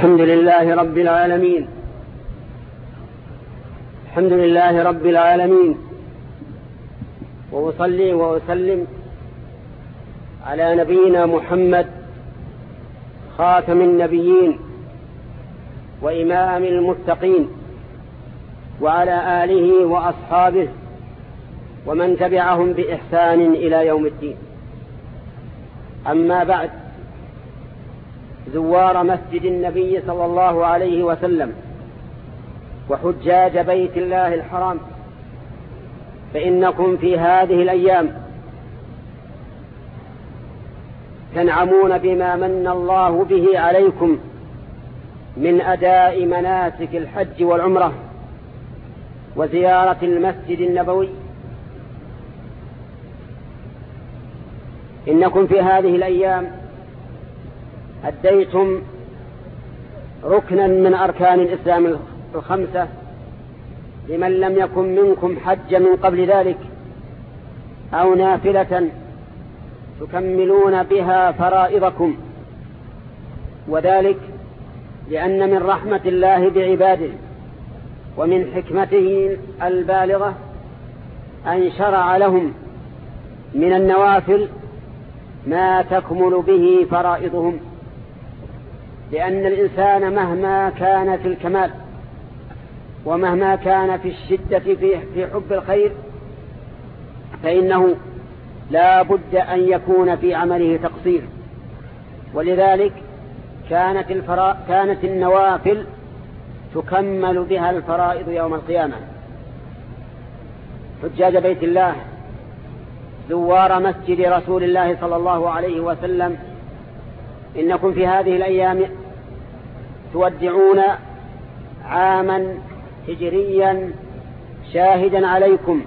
الحمد لله رب العالمين. الحمد لله رب العالمين. وأصلي وأسلم على نبينا محمد خاتم النبيين وإمام المتقين وعلى آله وأصحابه ومن تبعهم بإحسان إلى يوم الدين. أما بعد زوار مسجد النبي صلى الله عليه وسلم وحجاج بيت الله الحرام. فإنكم في هذه الأيام تنعمون بما من الله به عليكم من أداء مناسك الحج والعمرة وزيارة المسجد النبوي. إنكم في هذه الأيام أديتم ركنا من أركان الإسلام الخمسة لمن لم يكن منكم حج من قبل ذلك أو نافلة تكملون بها فرائضكم. وذلك لأن من رحمة الله بعباده ومن حكمته البالغة أن شرع لهم من النوافل ما تكمل به فرائضهم. لأن الإنسان مهما كان في الكمال ومهما كان في الشدة في حب الخير فإنه لا بد أن يكون في عمله تقصير. ولذلك كانت, الفرا... كانت النوافل تكمل بها الفرائض يوم القيامة. حجاج بيت الله زوار مسجد رسول الله صلى الله عليه وسلم إنكم في هذه الأيام تودعون عاما هجريا شاهدا عليكم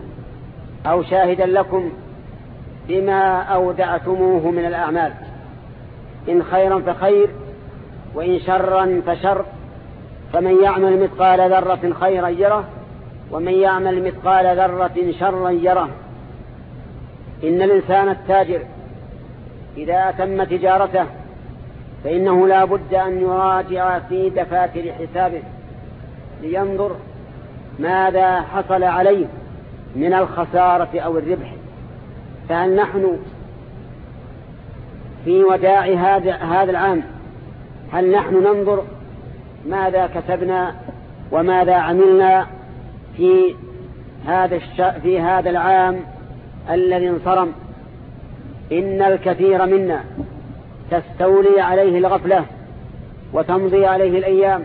أو شاهدا لكم بما أودعتموه من الأعمال. إن خيرا فخير وإن شرا فشر. فمن يعمل مثقال ذرة خيرا يره ومن يعمل مثقال ذرة شرا يره. إن الإنسان التاجر إذا أتم تجارته فإنه لا بد أن يراجع في دفاتر حسابه لينظر ماذا حصل عليه من الخسارة أو الربح. فهل نحن في وداع هذا هذا العام هل نحن ننظر ماذا كسبنا وماذا عملنا في هذا الش... في هذا العام الذي انصرم؟ إن الكثير منا تستولي عليه الغفلة وتمضي عليه الأيام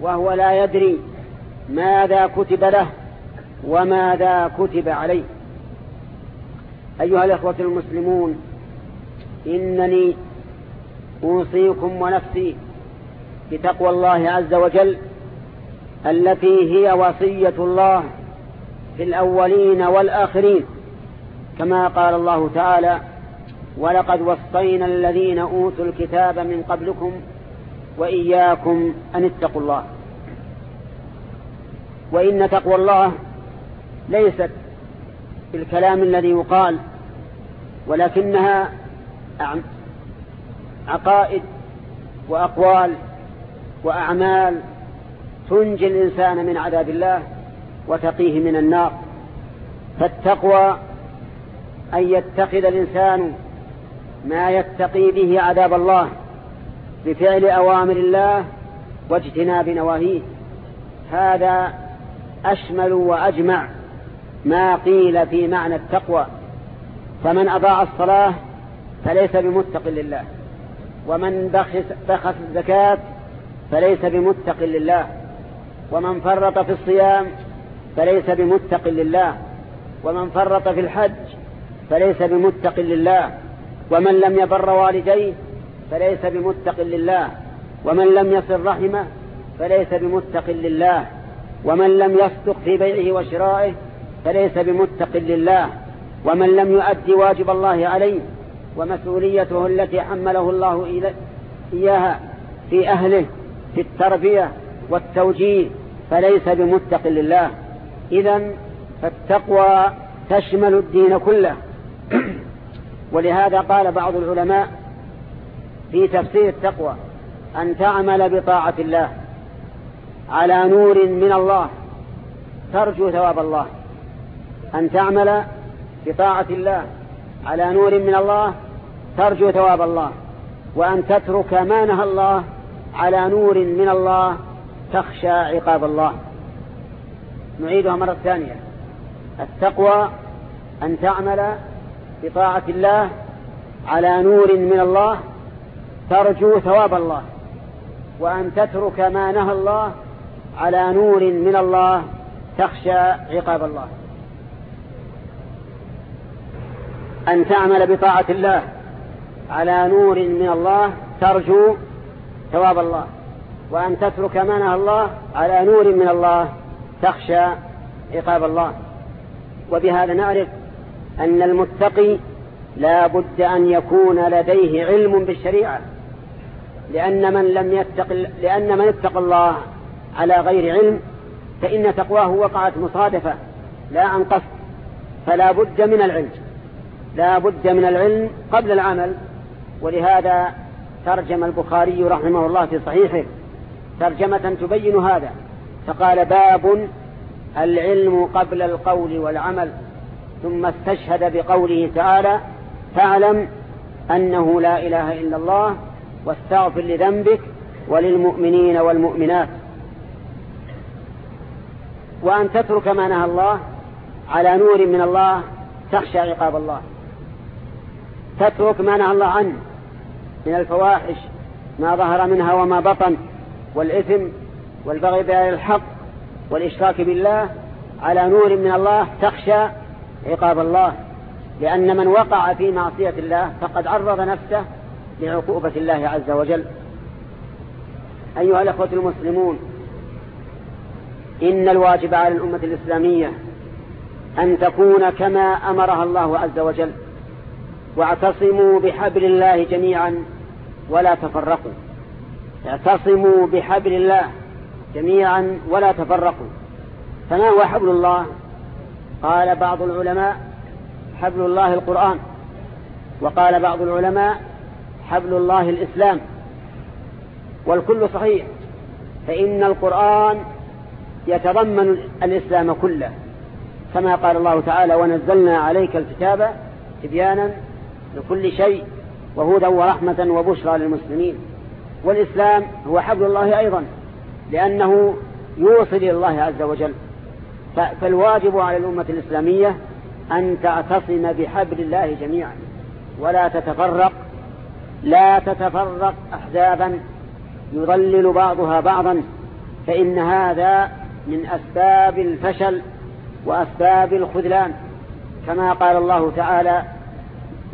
وهو لا يدري ماذا كتب له وماذا كتب عليه. أيها الأخوة المسلمون إنني أوصيكم ونفسي بتقوى الله عز وجل التي هي وصية الله في الأولين والآخرين كما قال الله تعالى ولقد وصينا الذين أوتوا الكتاب من قبلكم وإياكم أن اتقوا الله. وإن تقوى الله ليست بالكلام الذي يقال ولكنها عقائد وأقوال وأعمال تنجي الإنسان من عذاب الله وتقيه من النار. فالتقوى أن يتخذ الإنسان ما يتقي به عذاب الله بفعل أوامر الله واجتناب نواهيه. هذا أشمل وأجمع ما قيل في معنى التقوى. فمن أضاع الصلاة فليس بمتق لله. ومن بخس, الزكاة فليس بمتق لله. ومن فرط في الصيام فليس بمتق لله. ومن فرط في الحج فليس بمتق لله. ومن لم يبر والديه فليس بمتق لله ومن لم يصل رحمه فليس بمتق لله ومن لم يصدق في بيعه وشرائه فليس بمتق لله ومن لم يؤدي واجب الله عليه ومسؤوليته التي حمله الله إياها في أهله في التربية والتوجيه فليس بمتق لله. إذا فالتقوى تشمل الدين كله. ولهذا قال بعض العلماء في تفسير التقوى أن تعمل بطاعة الله على نور من الله ترجو ثواب الله. أن تعمل بطاعة الله على نور من الله ترجو ثواب الله. وأن تترك ما نهى الله على نور من الله تخشى عقاب الله. نعيدها مرة ثانية. التقوى أن تعمل بطاعة الله على نور من الله ترجو ثواب الله وأن تترك ما نهى الله على نور من الله تخشى عقاب الله. أن تعمل بطاعة الله على نور من الله ترجو ثواب الله وأن تترك ما نهى الله على نور من الله تخشى عقاب الله. وبهذا نعرف أن المتقي لا بد أن يكون لديه علم بالشريعة لأن من لم يتق لأن من اتقى الله على غير علم فإن تقواه وقعت مصادفة لا عن قصد فلا بد من العلم لا بد من العلم قبل العمل. ولهذا ترجم البخاري رحمه الله في صحيحه ترجمة تبين هذا فقال باب العلم قبل القول والعمل. ثم استشهد بقوله تعالى فاعلم أنه لا إله إلا الله واستغفر لذنبك وللمؤمنين والمؤمنات. وأن تترك ما نهى الله على نور من الله تخشى عقاب الله. تترك ما نهى الله عنه من الفواحش ما ظهر منها وما بطن والإثم والبغي بغير الحق والإشراك بالله على نور من الله تخشى عقاب الله لأن من وقع في معصية الله فقد عرض نفسه لعقوبة الله عز وجل. أيها الأخوة المسلمون إن الواجب على الأمة الإسلامية أن تكون كما أمرها الله عز وجل واعتصموا بحبل الله جميعا ولا تفرقوا. اعتصموا بحبل الله جميعا ولا تفرقوا. فما هو حبل الله؟ قال بعض العلماء حبل الله القرآن وقال بعض العلماء حبل الله الإسلام والكل صحيح فإن القرآن يتضمن الإسلام كله كما قال الله تعالى ونزلنا عليك الكتاب تبيانا لكل شيء وهدى ورحمة وبشرى للمسلمين. والإسلام هو حبل الله أيضا لأنه يوصل إلى الله عز وجل. فالواجب على الأمة الإسلامية أن تعتصم بحبل الله جميعا ولا تتفرق لا تتفرق أحزابا يضلل بعضها بعضا فإن هذا من أسباب الفشل وأسباب الخذلان. كما قال الله تعالى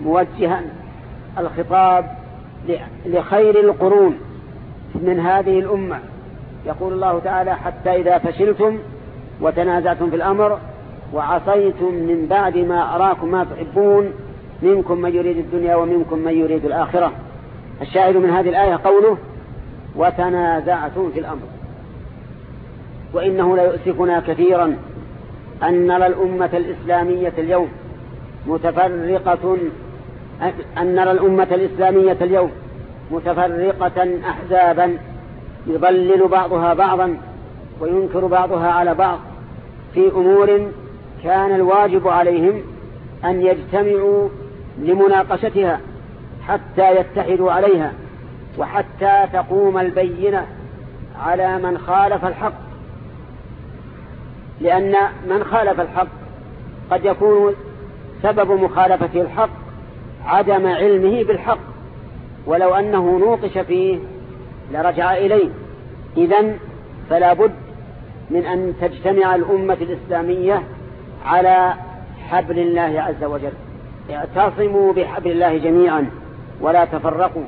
موجها الخطاب لخير القرون من هذه الأمة. يقول الله تعالى حتى إذا فشلتم وتنازعتم في الأمر وعصيتم من بعد ما أراكم ما تحبون منكم من يريد الدنيا ومنكم من يريد الآخرة. الشاهد من هذه الآية قوله وتنازعتم في الأمر. وإنه ليؤسفنا كثيرا أن نرى الأمة الإسلامية اليوم متفرقة أن نرى الأمة الإسلامية اليوم متفرقة أحزابا يضلل بعضها بعضا وينكر بعضها على بعض في أمور كان الواجب عليهم أن يجتمعوا لمناقشتها حتى يتحدوا عليها وحتى تقوم البينة على من خالف الحق. لأن من خالف الحق قد يكون سبب مخالفته الحق عدم علمه بالحق ولو أنه نوقش فيه لرجع إليه. إذن فلا بد من أن تجتمع الأمة الإسلامية على حبل الله عز وجل. اعتصموا بحبل الله جميعا ولا تفرقوا.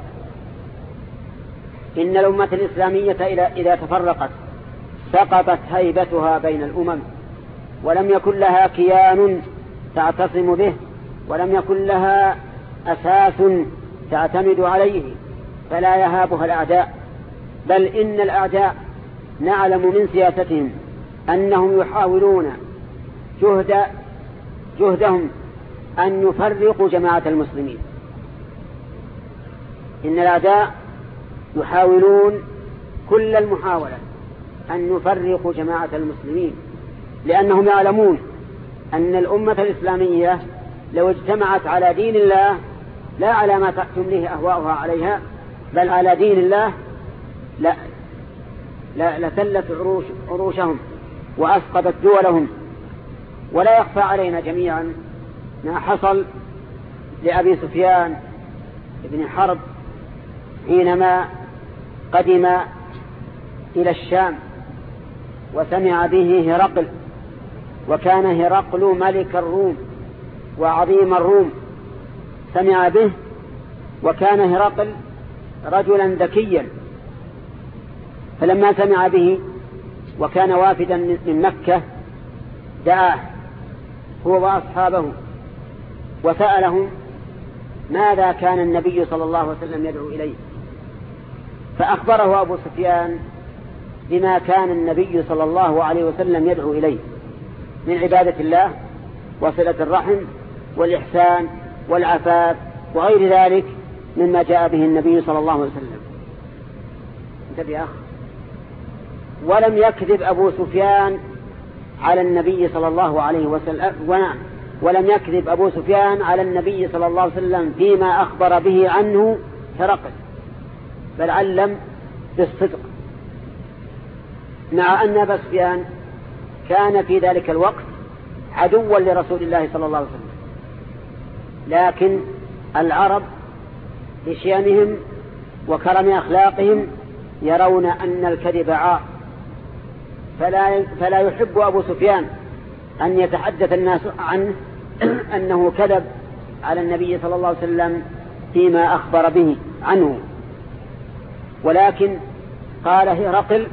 إن الأمة الإسلامية إذا تفرقت سقطت هيبتها بين الأمم ولم يكن لها كيان تعتصم به ولم يكن لها أساس تعتمد عليه فلا يهابها الأعداء. بل إن الأعداء نعلم من سياستهم أنهم يحاولون جهد جهدهم أن يفرقوا جماعة المسلمين. إن الأعداء يحاولون كل المحاولة أن يفرقوا جماعة المسلمين لأنهم يعلمون أن الأمة الإسلامية لو اجتمعت على دين الله لا على ما تمليه أهواؤها عليها بل على دين الله لا لثلت عروش عروشهم وأسقطت دولهم ولا يخفى علينا جميعا ما حصل لأبي سفيان بن حرب حينما قدم إلى الشام وسمع به هرقل وكان هرقل ملك الروم وعظيم الروم سمع به وكان هرقل رجلا ذكيا فلما سمع به وكان وافدا من مكة دعاه هو وأصحابه وسألهم ماذا كان النبي صلى الله عليه وسلم يدعو إليه. فأخبره أبو سفيان بما كان النبي صلى الله عليه وسلم يدعو إليه من عبادة الله وصلة الرحم والإحسان والعفاف وغير ذلك مما جاء به النبي صلى الله عليه وسلم. انتبه يا أخ ولم يكذب أبو سفيان على النبي صلى الله عليه وسلم ونعم ولم يكذب أبو سفيان على النبي صلى الله عليه وسلم فيما أخبر به عنه هرقل بل علم بالصدق. مع أن أبا سفيان كان في ذلك الوقت عدوا لرسول الله صلى الله عليه وسلم. لكن العرب بشيمهم وكرم أخلاقهم يرون أن الكذب عار. فلا, فلا يحب أبو سفيان أن يتحدث الناس عنه أنه كذب على النبي صلى الله عليه وسلم فيما أخبر به عنه. ولكن قال هرقل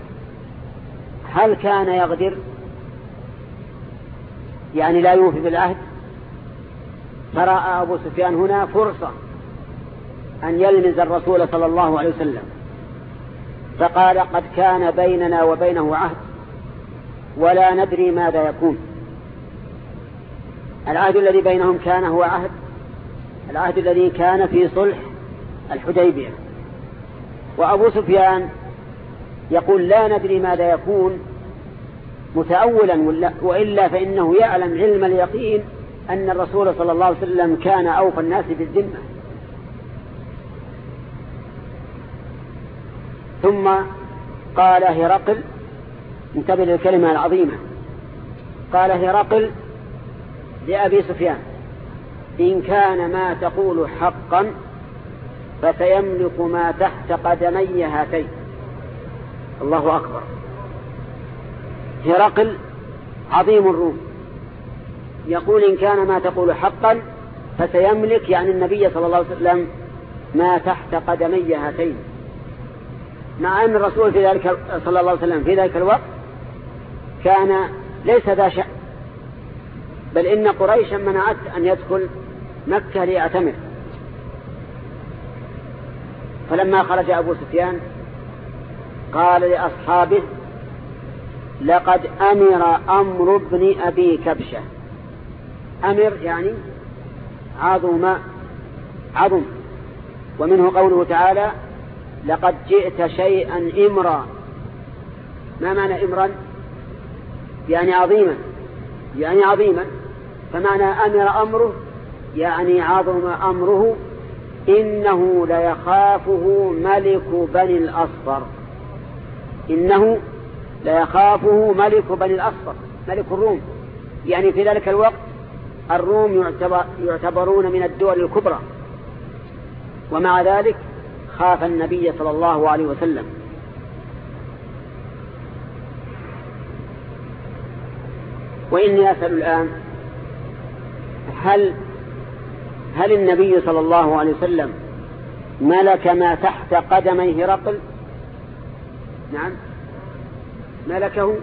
هل كان يغدر؟ يعني لا يوفي بالعهد فرأى أبو سفيان هنا فرصة أن يلمز الرسول صلى الله عليه وسلم. فقال قد كان بيننا وبينه عهد. ولا ندري ماذا يكون. العهد الذي بينهم كان هو عهد. العهد الذي كان في صلح الحديبية. وأبو سفيان يقول لا ندري ماذا يكون متأولا وإلا فإنه يعلم علم اليقين أن الرسول صلى الله عليه وسلم كان أوفى الناس بالذمة. ثم قال هرقل انتبه للكلمة العظيمة. قال هرقل لأبي سفيان إن كان ما تقول حقا فسيملك ما تحت قدمي هاتين. الله أكبر. هرقل عظيم الروم. يقول إن كان ما تقول حقا فسيملك يعني النبي صلى الله عليه وسلم ما تحت قدمي هاتين. مع أن الرسول في ذلك صلى الله عليه وسلم في ذلك الوقت كان ليس ذا شأن. بل إن قريشا منعت أن يدخل مكة ليعتمر. فلما خرج أبو سفيان قال لأصحابه لقد أمر أمر ابن أبي كبشة. أمر يعني عظم عظم. ومنه قوله تعالى لقد جئت شيئا إمرا. ما معنى إمرا؟ يعني عظيما. يعني عظيما. فمعنى أمر أمره يعني عظم أمره إنه ليخافه ملك بني الأصفر. إنه ليخافه ملك بني الأصفر ملك الروم. يعني في ذلك الوقت الروم يعتبر يعتبرون من الدول الكبرى. ومع ذلك خاف النبي صلى الله عليه وسلم. وإني أسأل الآن هل هل النبي صلى الله عليه وسلم ملك ما تحت قدمي هرقل؟ نعم. ملكه؟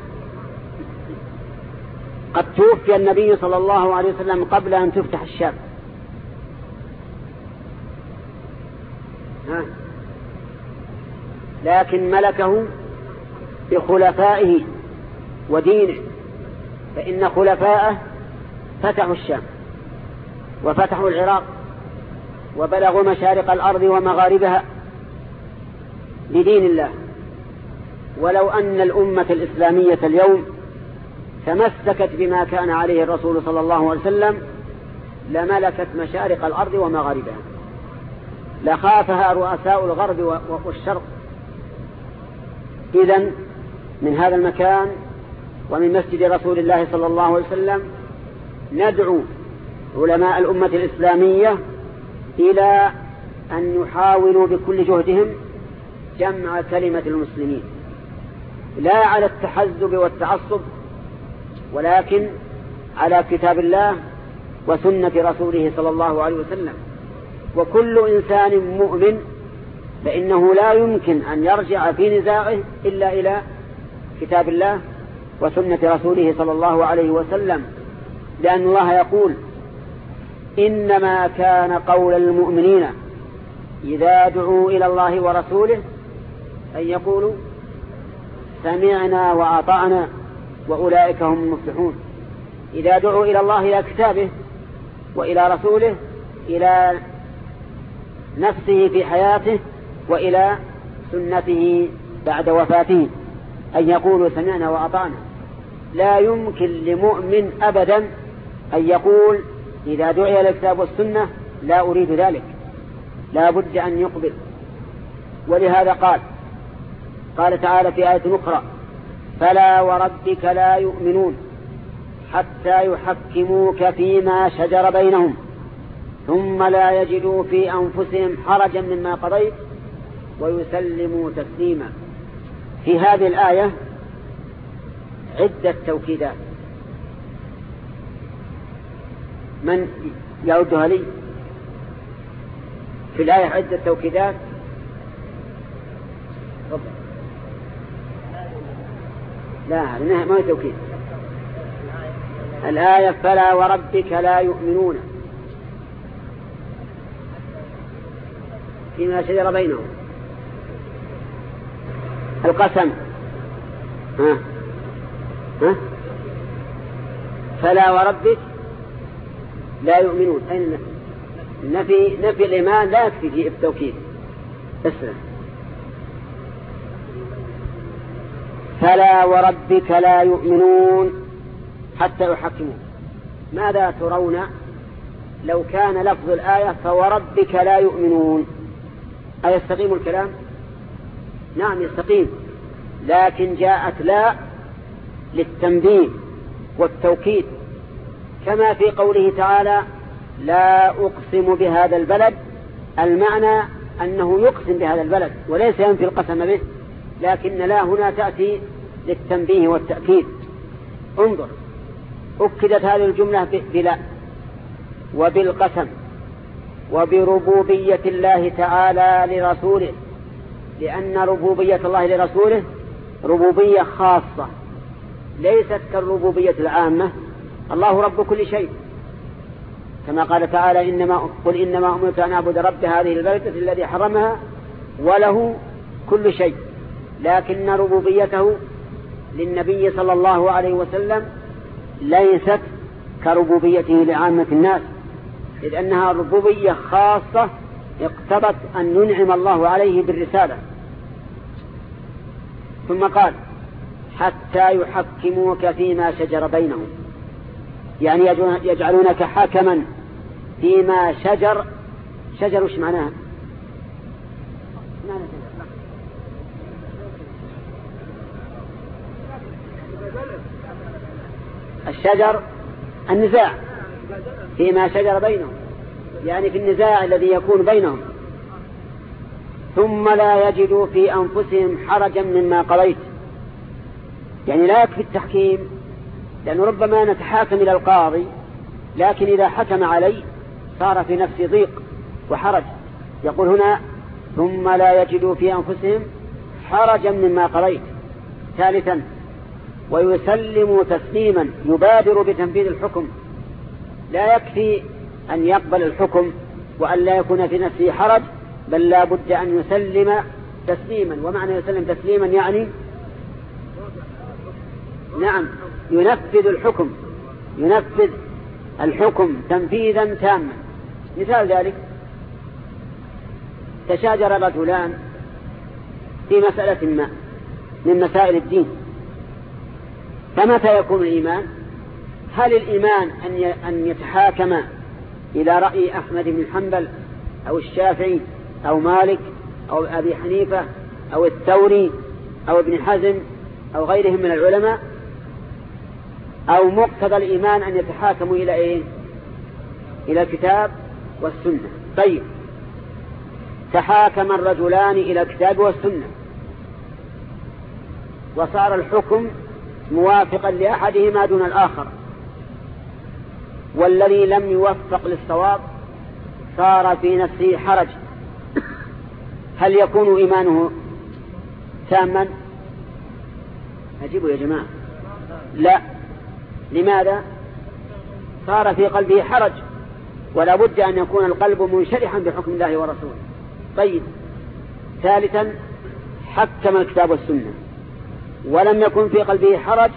قد توفي النبي صلى الله عليه وسلم قبل أن تفتح الشام. ها؟ لكن ملكه بخلفائه ودينه. فإن خلفاءه فتحوا الشام وفتحوا العراق وبلغوا مشارق الأرض ومغاربها لدين الله. ولو أن الأمة الإسلامية اليوم تمسكت بما كان عليه الرسول صلى الله عليه وسلم لملكت مشارق الأرض ومغاربها. لخافها رؤساء الغرب والشرق. إذا من هذا المكان ومن مسجد رسول الله صلى الله عليه وسلم ندعو علماء الأمة الإسلامية إلى أن يحاولوا بكل جهدهم جمع كلمة المسلمين. لا على التحزب والتعصب ولكن على كتاب الله وسنة رسوله صلى الله عليه وسلم. وكل إنسان مؤمن فإنه لا يمكن أن يرجع في نزاعه إلا إلى كتاب الله وسنة رسوله صلى الله عليه وسلم لأن الله يقول إنما كان قول المؤمنين إذا دعوا إلى الله ورسوله أن يقولوا سمعنا وأطعنا وأولئك هم المفلحون. إذا دعوا إلى الله إلى كتابه وإلى رسوله إلى نفسه في حياته وإلى سنته بعد وفاته. أن يقولوا سمعنا وأطعنا. لا يمكن لمؤمن أبدا أن يقول إذا دعي الكتاب والسنة لا أريد ذلك. لا بد أن يقبل. ولهذا قال قال تعالى في آية أخرى فلا وربك لا يؤمنون حتى يحكموك فيما شجر بينهم ثم لا يجدوا في أنفسهم حرجا مما قضيت ويسلموا تسليما. في هذه الآية عدة توكيدات. من يعدها لي؟ في الآية عدة توكيدات. لا ما هي توكيد. الآية فلا وربك لا يؤمنون. فيما شجر بينهم. القسم. ها. ها. فلا وربك لا يؤمنون. أين نفي نفي الإيمان لا يكفي في التوكيد. اسلم فلا وربك لا يؤمنون حتى يحكمون ماذا ترون؟ لو كان لفظ الآية فوربك لا يؤمنون. أيستقيم الكلام؟ نعم يستقيم. لكن جاءت لا للتنبيه والتوكيد. كما في قوله تعالى لا أقسم بهذا البلد. المعنى أنه يقسم بهذا البلد وليس ينفي القسم به لكن لا هنا تأتي للتنبيه والتأكيد. انظر أكدت هذه الجملة بلا وبالقسم وبربوبية الله تعالى لرسوله. لأن ربوبية الله لرسوله ربوبية خاصة ليست كالربوبية العامة. الله رب كل شيء. كما قال تعالى إنما قل إنما أمرت أن أعبد رب هذه البلدة الذي حرمها وله كل شيء. لكن ربوبيته للنبي صلى الله عليه وسلم ليست كربوبيته لعامة الناس إذ أنها ربوبية خاصة اقتضت أن ينعم الله عليه بالرسالة. ثم قال حتى يحكموك فيما شجر بينهم. يعني يجعلونك حكما فيما شجر. شجر وش معناها؟ الشجر النزاع فيما شجر بينهم. يعني في النزاع الذي يكون بينهم. ثم لا يجدوا في أنفسهم حرجا مما قضيت. يعني لا يكفي التحكيم لأنه ربما نتحاكم إلى القاضي لكن إذا حكم علي صار في نفسي ضيق وحرج. يقول هنا ثم لا يجدوا في أنفسهم حرجا مما قضيت. ثالثا ويسلموا تسليما يبادر بتنفيذ الحكم. لا يكفي أن يقبل الحكم وأن لا يكون في نفسه حرج بل لا بد أن يسلم تسليما. ومعنى يسلم تسليما يعني نعم ينفذ الحكم ينفذ الحكم تنفيذا تاما. مثال ذلك تشاجر رجلان في مسألة ما من مسائل الدين. فمتى يكون الإيمان؟ هل الإيمان أن يتحاكم إلى رأي أحمد بن حنبل أو الشافعي أو مالك أو أبي حنيفة أو الثوري أو ابن حزم أو غيرهم من العلماء أو مقتضى الإيمان أن يتحاكموا إلى إيه؟ إلى الكتاب والسنة. طيب. تحاكم الرجلان إلى الكتاب والسنة. وصار الحكم موافقا لأحدهما دون الآخر. والذي لم يوفق للصواب صار في نفسه حرج. هل يكون إيمانه تاما؟ أجيبوا يا جماعة. لا. لماذا؟ صار في قلبه حرج ولا بد أن يكون القلب منشرحا بحكم الله ورسوله. طيب. ثالثا حكم الكتاب والسنة. ولم يكن في قلبه حرج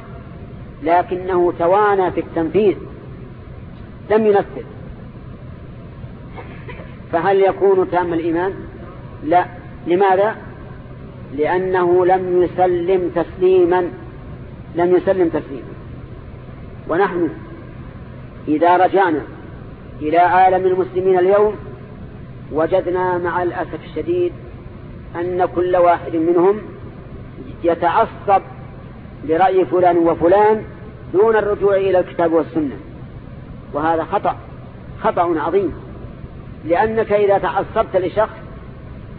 لكنه توانى في التنفيذ. لم ينفذ. فهل يكون تام الإيمان؟ لا. لماذا؟ لأنه لم يسلم تسليما لم يسلم تسليما. ونحن إذا رجعنا إلى عالم المسلمين اليوم وجدنا مع الأسف الشديد أن كل واحد منهم يتعصب لرأي فلان وفلان دون الرجوع إلى الكتاب والسنة. وهذا خطأ خطأ عظيم. لأنك إذا تعصبت لشخص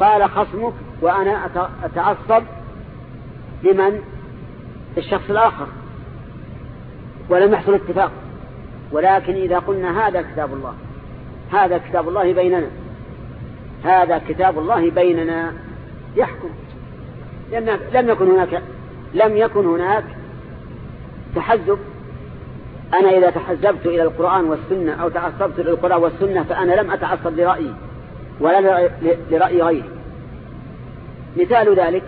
قال خصمك وأنا أتعصب لمن؟ الشخص الآخر. ولم يحصل اتفاق. ولكن إذا قلنا هذا كتاب الله هذا كتاب الله بيننا. هذا كتاب الله بيننا. يحكم. لأن لم يكن هناك لم يكن هناك تحزب. أنا إذا تحزبت إلى القرآن والسنة أو تعصبت للقرآن والسنة فأنا لم أتعصب لرأيي. ولا لرأي غيري مثال ذلك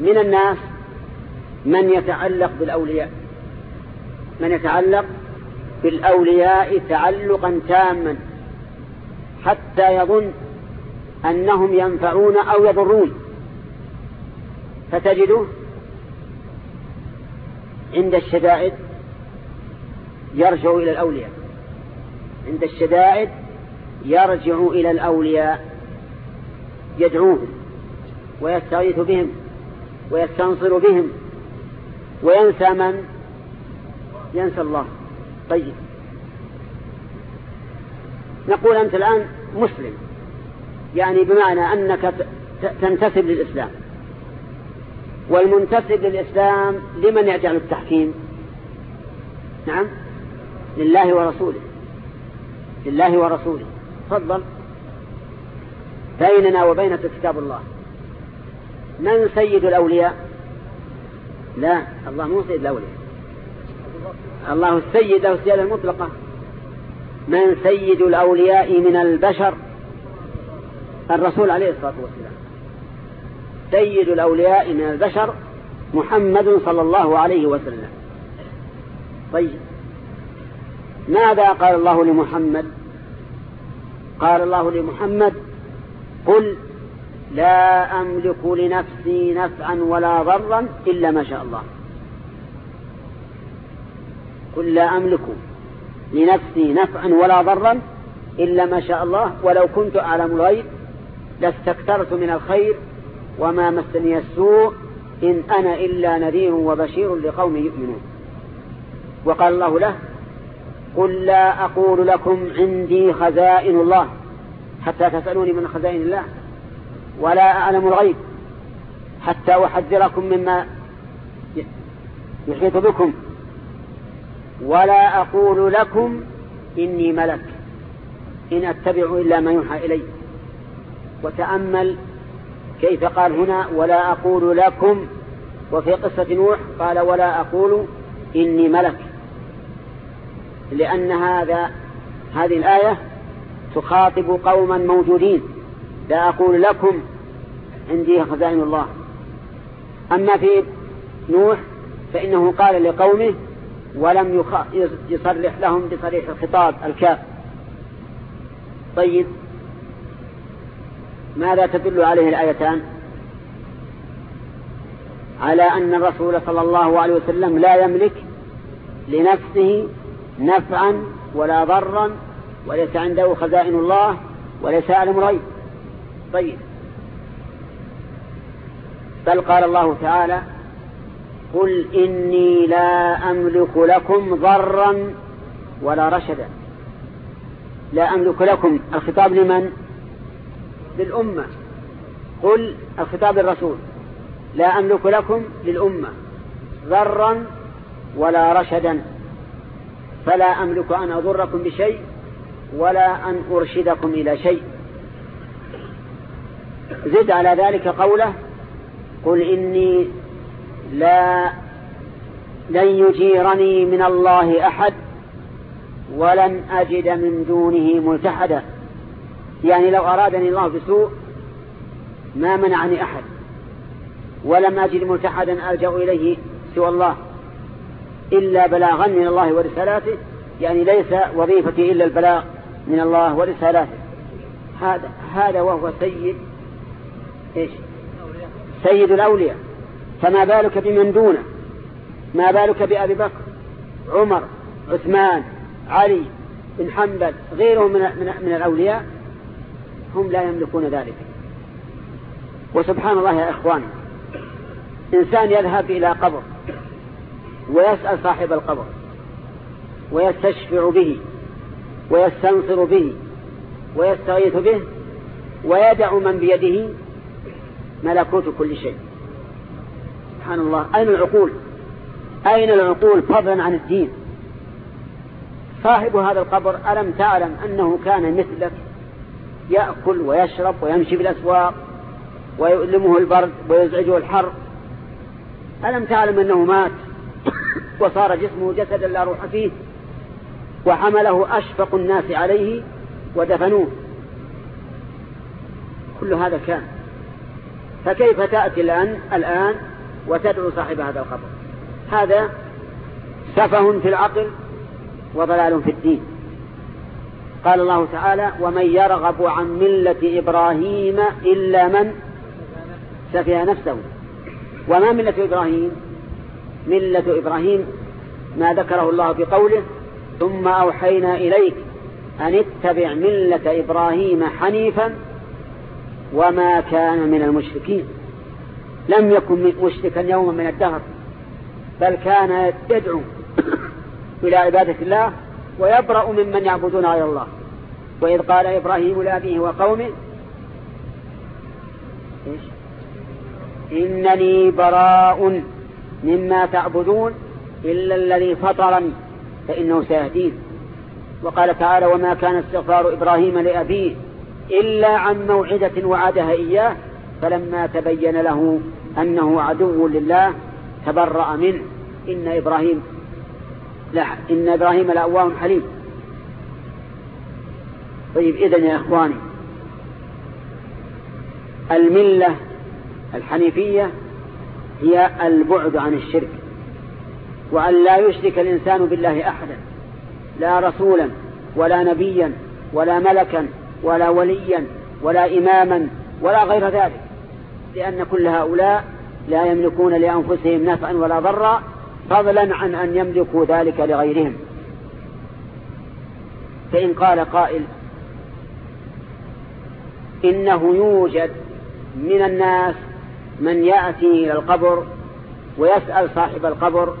من الناس من يتعلق بالأولياء. من يتعلق بالأولياء تعلقا تاما حتى يظن أنهم ينفعون أو يضرون. فتجده عند الشدائد يرجع إلى الأولياء. عند الشدائد يرجع إلى الأولياء يدعوهم ويستغيث بهم ويستنصر بهم وينسى من؟ ينسى الله. طيب. نقول أنت الآن مسلم. يعني بمعنى أنك تنتسب للإسلام. والمنتسب للإسلام لمن يجعل التحكيم نعم. لله ورسوله. لله ورسوله. تفضل بيننا وبينك كتاب الله. من سيد الأولياء؟ لا الله مو سيد الأولياء. الله السيد له السيادة المطلقة. من سيد الأولياء من البشر؟ الرسول عليه الصلاة والسلام. سيد الأولياء من البشر محمد صلى الله عليه وسلم. طيب. ماذا قال الله لمحمد؟ قال الله لمحمد قل لا أملك لنفسي نفعا ولا ضرا إلا ما شاء الله. قل لا أملك لنفسي نفعا ولا ضرا إلا ما شاء الله. ولو كنت أعلم الغيب لاستكثرت من الخير وما مسني السوء إن أنا إلا نذير وبشير لقوم يؤمنون. وقال الله له قل لا أقول لكم عندي خزائن الله. حتى تسألوني من خزائن الله. ولا أعلم الغيب. حتى أحذركم مما يحيط بكم. ولا أقول لكم إني ملك. إن أتبع إلا ما يوحى إلي. وتأمل كيف قال هنا ولا أقول لكم. وفي قصة نوح قال ولا أقول إني ملك. لأن هذا هذه الآية تخاطب قوما موجودين. لا أقول لكم عندي خزائن الله. أما في نوح فإنه قال لقومه ولم يصرح لهم بصريح الخطاب الكاف. طيب. ماذا تدل عليه الآيتان؟ على أن الرسول صلى الله عليه وسلم لا يملك لنفسه نفعا ولا ضرا وليس عنده خزائن الله وليس يعلم غيب طيب. بل قال الله تعالى قل إني لا أملك لكم ضرا ولا رشدا. لا أملك لكم. الخطاب لمن؟ للأمة. قل الخطاب للرسول لا أملك لكم للأمة ضرا ولا رشدا. فلا أملك أن أضركم بشيء ولا أن أرشدكم إلى شيء. زد على ذلك قوله قل إني لا لن يجيرني من الله أحد ولن أجد من دونه ملتحدا. يعني لو أرادني الله بسوء ما منعني أحد ولم أجد ملتحدا ألجأ إليه سوى الله. إلا بلاغا من الله ورسالاته يعني ليس وظيفتي إلا البلاغ من الله ورسالاته. هذا هذا وهو سيد إيش؟ سيد الأولياء. فما بالك بمن دونه؟ ما بالك بأبي بكر عمر عثمان علي بن حنبل غيرهم من, من, من الأولياء؟ هم لا يملكون ذلك. وسبحان الله يا إخوان إنسان يذهب إلى قبر ويسأل صاحب القبر ويستشفع به ويستنصر به ويستغيث به ويدع من بيده ملكوت كل شيء. سبحان الله. أين العقول؟ أين العقول فضلا عن الدين؟ صاحب هذا القبر ألم تعلم أنه كان مثلك؟ يأكل ويشرب ويمشي في الأسواق ويؤلمه البرد ويزعجه الحر. ألم تعلم أنه مات؟ وصار جسمه جسدا لا روح فيه وحمله أشفق الناس عليه ودفنوه. كل هذا كان. فكيف تأتي الآن الآن وتدعو صاحب هذا القبر هذا سفه في العقل وضلال في الدين. قال الله تعالى ومن يرغب عن ملة إبراهيم إلا من سفه نفسه. وما ملة إبراهيم؟ ملة إبراهيم ما ذكره الله في قوله ثم أوحينا إليك أن اتبع ملة إبراهيم حنيفا وما كان من المشركين لم يكن مشركا يوما من الدهر بل كان يدعو إلى عبادة الله ويبرأ ممن يعبدون غير الله وإذ قال إبراهيم لأبيه وقومه؟ إنني براء مما تعبدون إلا الذي فطرني فإنه سيهدين. وقال تعالى وما كان استغفار إبراهيم لأبيه إلا عن موعدة وعدها إياه فلما تبين له أنه عدو لله تبرأ منه. إن إبراهيم لا إن إبراهيم لأواه حليم. طيب إذن يا إخواني الملة الحنيفية هي البعد عن الشرك وأن لا يشرك الإنسان بالله أحدا لا رسولا ولا نبيا ولا ملكا ولا وليا ولا إماما ولا غير ذلك لأن كل هؤلاء لا يملكون لأنفسهم نفعا ولا ضرا فضلا عن أن يملكوا ذلك لغيرهم. فإن قال قائل إنه يوجد من الناس من يأتي إلى القبر ويسأل صاحب القبر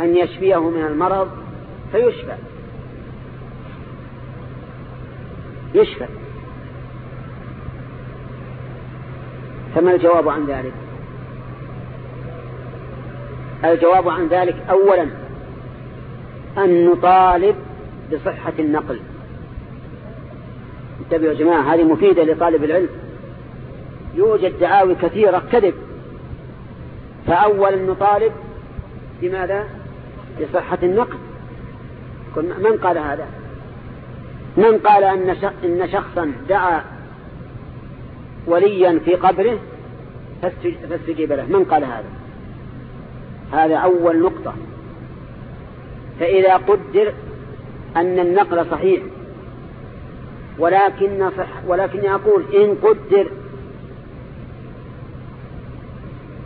أن يشفيه من المرض فيشفى. يشفى. فما الجواب عن ذلك؟ الجواب عن ذلك أولا أن نطالب بصحة النقل. انتبهوا يا جماعة هذه مفيدة لطالب العلم. يوجد دعاوي كثيرة كذب. فأولا نطالب بماذا؟ بصحة النقل من قال هذا؟ من قال أن شخصا دعا وليا في قبره فاستجيب له. من قال هذا؟ هذا أول نقطة. فإذا قدر أن النقل صحيح ولكن صح ولكن أقول إن قدر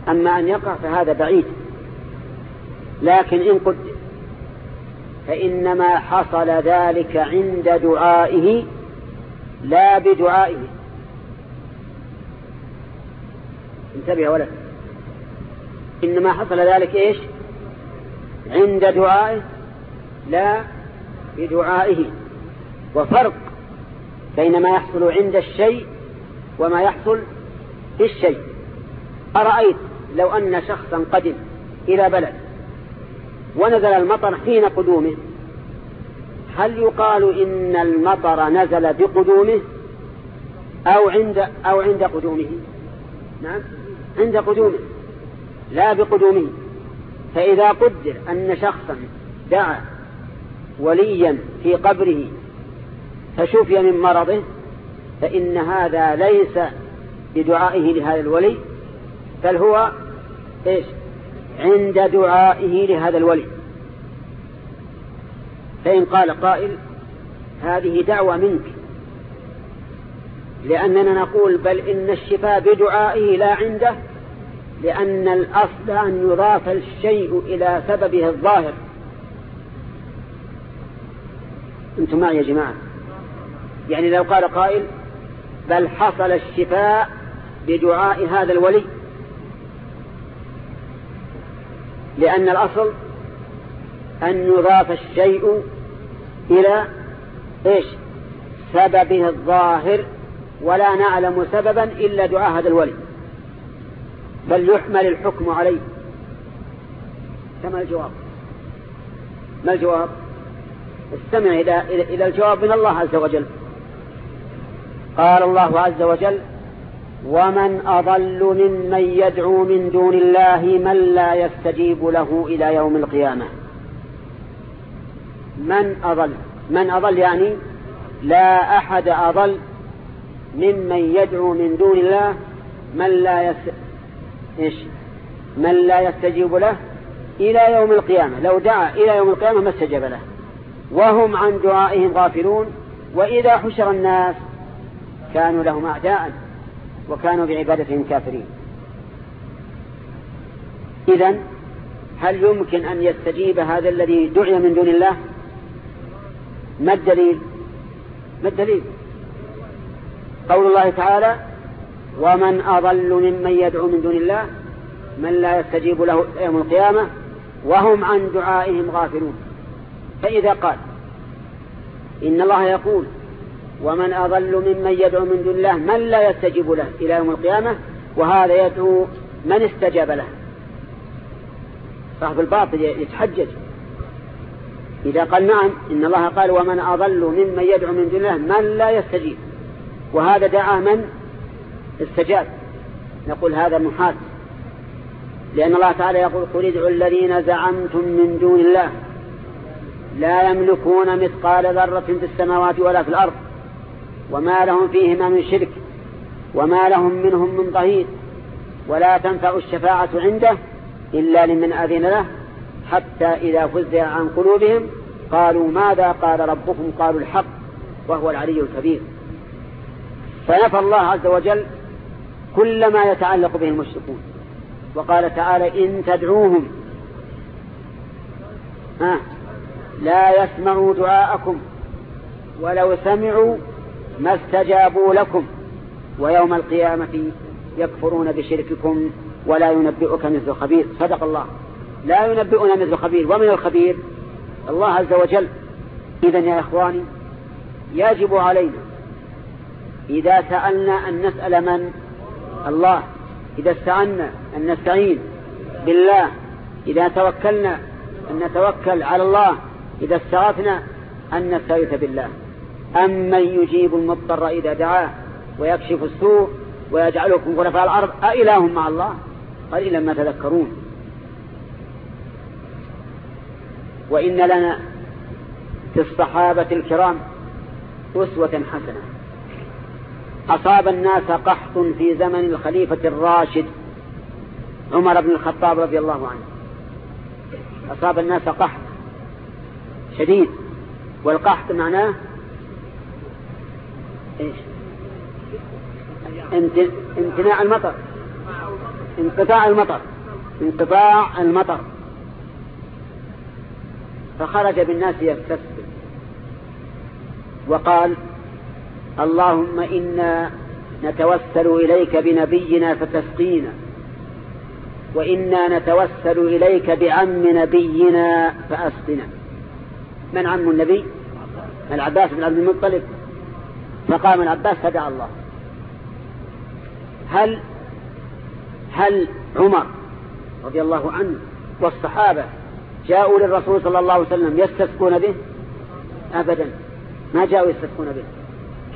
أما أن يقع فهذا بعيد. لكن إن قدر فإنما حصل ذلك عند دعائه لا بدعائه. انتبه يا ولد. إنما حصل ذلك إيش؟ عند دعائه لا بدعائه. وفرق بين ما يحصل عند الشيء وما يحصل في الشيء. أرأيت؟ لو أن شخصا قدم إلى بلد ونزل المطر حين قدومه هل يقال إن المطر نزل بقدومه أو عند أو عند قدومه؟ نعم عند قدومه لا بقدومه. فإذا قدر أن شخصا دعا وليا في قبره فشفي من مرضه فإن هذا ليس بدعائه لهذا الولي. بل هو إيش؟ عند دعائه لهذا الولي. فإن قال قائل هذه دعوة منك. لأننا نقول بل إن الشفاء بدعائه لا عنده لأن الأصل أن يضاف الشيء إلى سببه الظاهر. أنتم معي يا جماعة؟ يعني لو قال قائل بل حصل الشفاء بدعاء هذا الولي. لأن الأصل أن يضاف الشيء إلى إيش؟ سببه الظاهر ولا نعلم سببا إلا دعاء هذا الولي. بل يحمل الحكم عليه. كما الجواب؟ ما الجواب؟ استمع إلى, الجواب من الله عز وجل. قال الله عز وجل ومن أضل ممن يدعو من دون الله من لا يستجيب له إلى يوم القيامة. من أضل؟ من أضل يعني لا أحد أضل ممن يدعو من دون الله من لا يس... إيش؟ من لا يستجيب له إلى يوم القيامة. لو دعا إلى يوم القيامة ما استجاب له. وهم عن دعائهم غافلون. وإذا حشر الناس كانوا لهم أعداء. وكانوا بعبادتهم كافرين. إذا هل يمكن أن يستجيب هذا الذي دعي من دون الله؟ ما الدليل؟ ما الدليل؟ قول الله تعالى ومن أضل ممن يدعو من دون الله من لا يستجيب له يوم القيامة وهم عن دعائهم غافلون. فإذا قال إن الله يقول ومن أضل ممن يدعو من دون الله من لا يستجيب له إلى يوم القيامة وهذا يدعو من استجاب له. صاحب الباطل يتحجج. إذا قال نعم إن الله قال ومن أضل ممن يدعو من دون الله من لا يستجيب. وهذا دعا من؟ استجاب. نقول هذا محال. لأن الله تعالى يقول قل ادعوا الذين زعمتم من دون الله لا يملكون مثقال ذرة في السماوات ولا في الأرض. وما لهم فيهما من شرك وما لهم منهم من ظهير ولا تنفع الشفاعة عنده إلا لمن أذن له حتى إذا فزع عن قلوبهم قالوا ماذا قال ربكم؟ قالوا الحق وهو العلي الكبير. فنفى الله عز وجل كل ما يتعلق به المشركون. وقال تعالى إن تدعوهم ها لا يسمعوا دعاءكم ولو سمعوا ما استجابوا لكم ويوم القيامة يكفرون بشرككم ولا ينبئك مثل خبير. صدق الله. لا ينبئنا مثل خبير. ومن الخبير؟ الله عز وجل. إذا يا إخواني يجب علينا إذا سألنا أن نسأل من؟ الله. إذا استعنا أن نستعين بالله. إذا توكلنا أن نتوكل على الله. إذا استغفنا أن نستغيث بالله. أمن يجيب المضطر إذا دعاه ويكشف السوء ويجعلكم خلفاء الأرض أإله مع الله؟ قليلا ما تذكرون. وإن لنا في الصحابة الكرام أسوة حسنة. أصاب الناس قحط في زمن الخليفة الراشد عمر بن الخطاب رضي الله عنه. أصاب الناس قحط شديد والقحط معناه إيش امتناع المطر. انقطاع المطر. انقطاع المطر. فخرج بالناس يستسقي وقال اللهم إنا نتوسل إليك بنبينا فتسقينا وإنا نتوسل إليك بعم نبينا فأسقنا. من عم النبي؟ العباس بن عبد المطلب. فقام العباس فدعا الله. هل هل عمر رضي الله عنه والصحابة جاءوا للرسول صلى الله عليه وسلم يستسقون به؟ أبدا. ما جاءوا يستسقون به.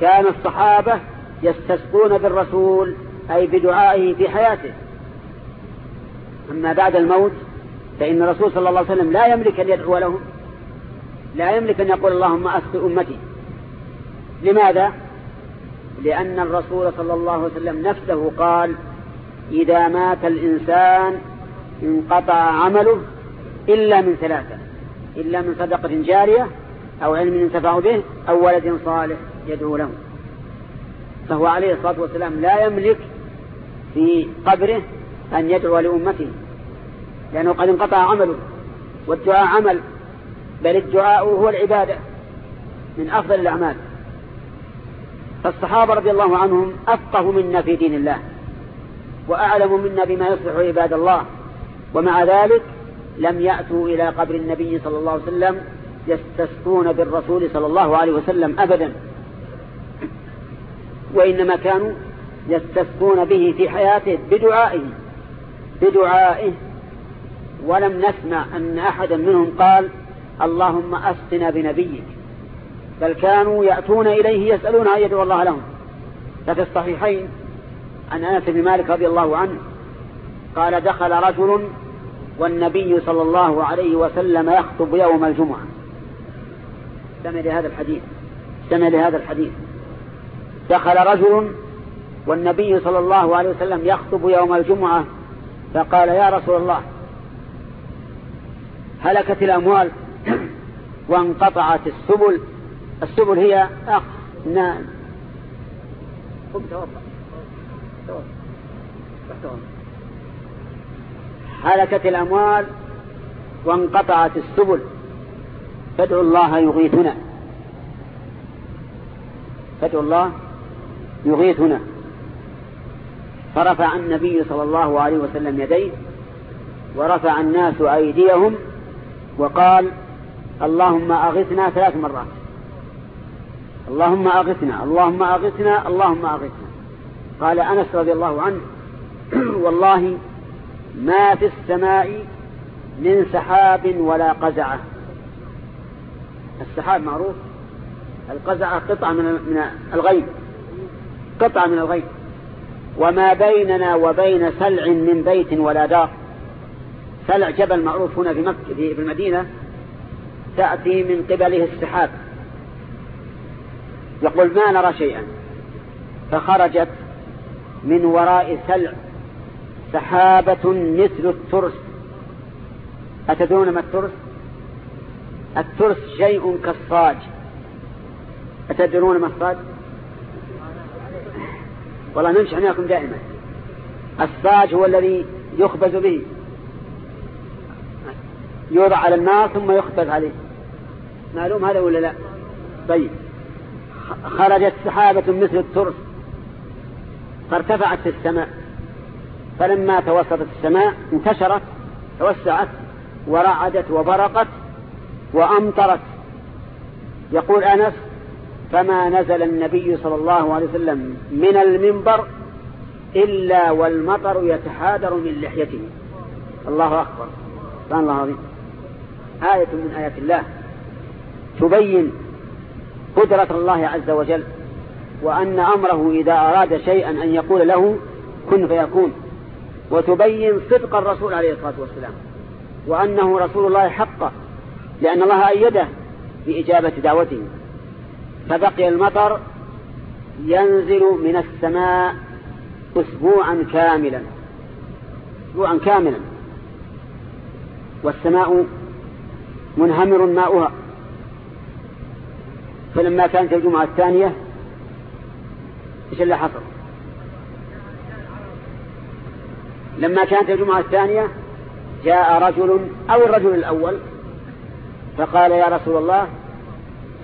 كان الصحابة يستسقون بالرسول أي بدعائه في حياته. أما بعد الموت فإن الرسول صلى الله عليه وسلم لا يملك أن يدعو لهم. لا يملك أن يقول اللهم أسق أمتي. لماذا؟ لأن الرسول صلى الله عليه وسلم نفسه قال إذا مات الإنسان انقطع عمله إلا من ثلاثة إلا من صدقة جارية أو علم ينتفع به أو ولد صالح يدعو له. فهو عليه الصلاة والسلام لا يملك في قبره أن يدعو لأمته لأنه قد انقطع عمله والدعاء عمل بل الدعاء هو العبادة من أفضل الأعمال. فالصحابة رضي الله عنهم أفقه منا في دين الله وأعلم منا بما يصلح عباد الله. ومع ذلك لم يأتوا إلى قبر النبي صلى الله عليه وسلم يستسقون بالرسول صلى الله عليه وسلم أبدا. وإنما كانوا يستسقون به في حياته بدعائه بدعائه. ولم نسمع أن أحدا منهم قال اللهم أسقنا بنبيك. بل كانوا يأتون إليه يسألون أن يدعو الله لهم. ففي الصحيحين عن أنس بن مالك رضي الله عنه قال دخل رجل والنبي صلى الله عليه وسلم يخطب يوم الجمعة. استمع لهذا الحديث. استمع لهذا الحديث. دخل رجل والنبي صلى الله عليه وسلم يخطب يوم الجمعة فقال يا رسول الله هلكت الأموال وانقطعت السبل السبل هي أخ نعم قم توضأ. هلكت الأموال وانقطعت السبل. فادعوا الله يغيثنا. فادعوا الله يغيثنا. فرفع النبي صلى الله عليه وسلم يديه ورفع الناس أيديهم وقال اللهم أغثنا ثلاث مرات. اللهم أغثنا اللهم أغثنا اللهم أغثنا. قال أنس رضي الله عنه والله ما في السماء من سحاب ولا قزعة. السحاب معروف؟ القزعة قطعة من الغيب. قطعة من الغيب. وما بيننا وبين سلع من بيت ولا دار. سلع جبل معروف هنا في مكة في المدينة تأتي من قبله السحاب. يقول ما نرى شيئا. فخرجت من وراء سلع سحابة مثل الترس. أتدرون ما الترس؟ الترس شيء كالصاج. أتدرون ما الصاج؟ والله ننشح معكم دائما. الصاج هو الذي يخبز به. يوضع على النار ثم يخبز عليه. معلوم هذا ولا لا؟ طيب. خرجت سحابة مثل الترس فارتفعت في السماء. فلما توسطت السماء انتشرت توسعت ورعدت وبرقت وأمطرت. يقول أنس فما نزل النبي صلى الله عليه وسلم من المنبر إلا والمطر يتحادر من لحيته. الله أكبر. سبحان الله العظيم. آية من آيات الله. تبين قدرة الله عز وجل وأن أمره إذا أراد شيئا أن يقول له كن فيكون. وتبين صدق الرسول عليه الصلاة والسلام وأنه رسول الله حقا لأن الله أيده بإجابة دعوته. فبقي المطر ينزل من السماء أسبوعا كاملا أسبوعا كاملا. والسماء منهمر ماؤها. فلما كانت الجمعة الثانية إيش اللي حصل؟ لما كانت الجمعة الثانية جاء رجل أو الرجل الأول فقال يا رسول الله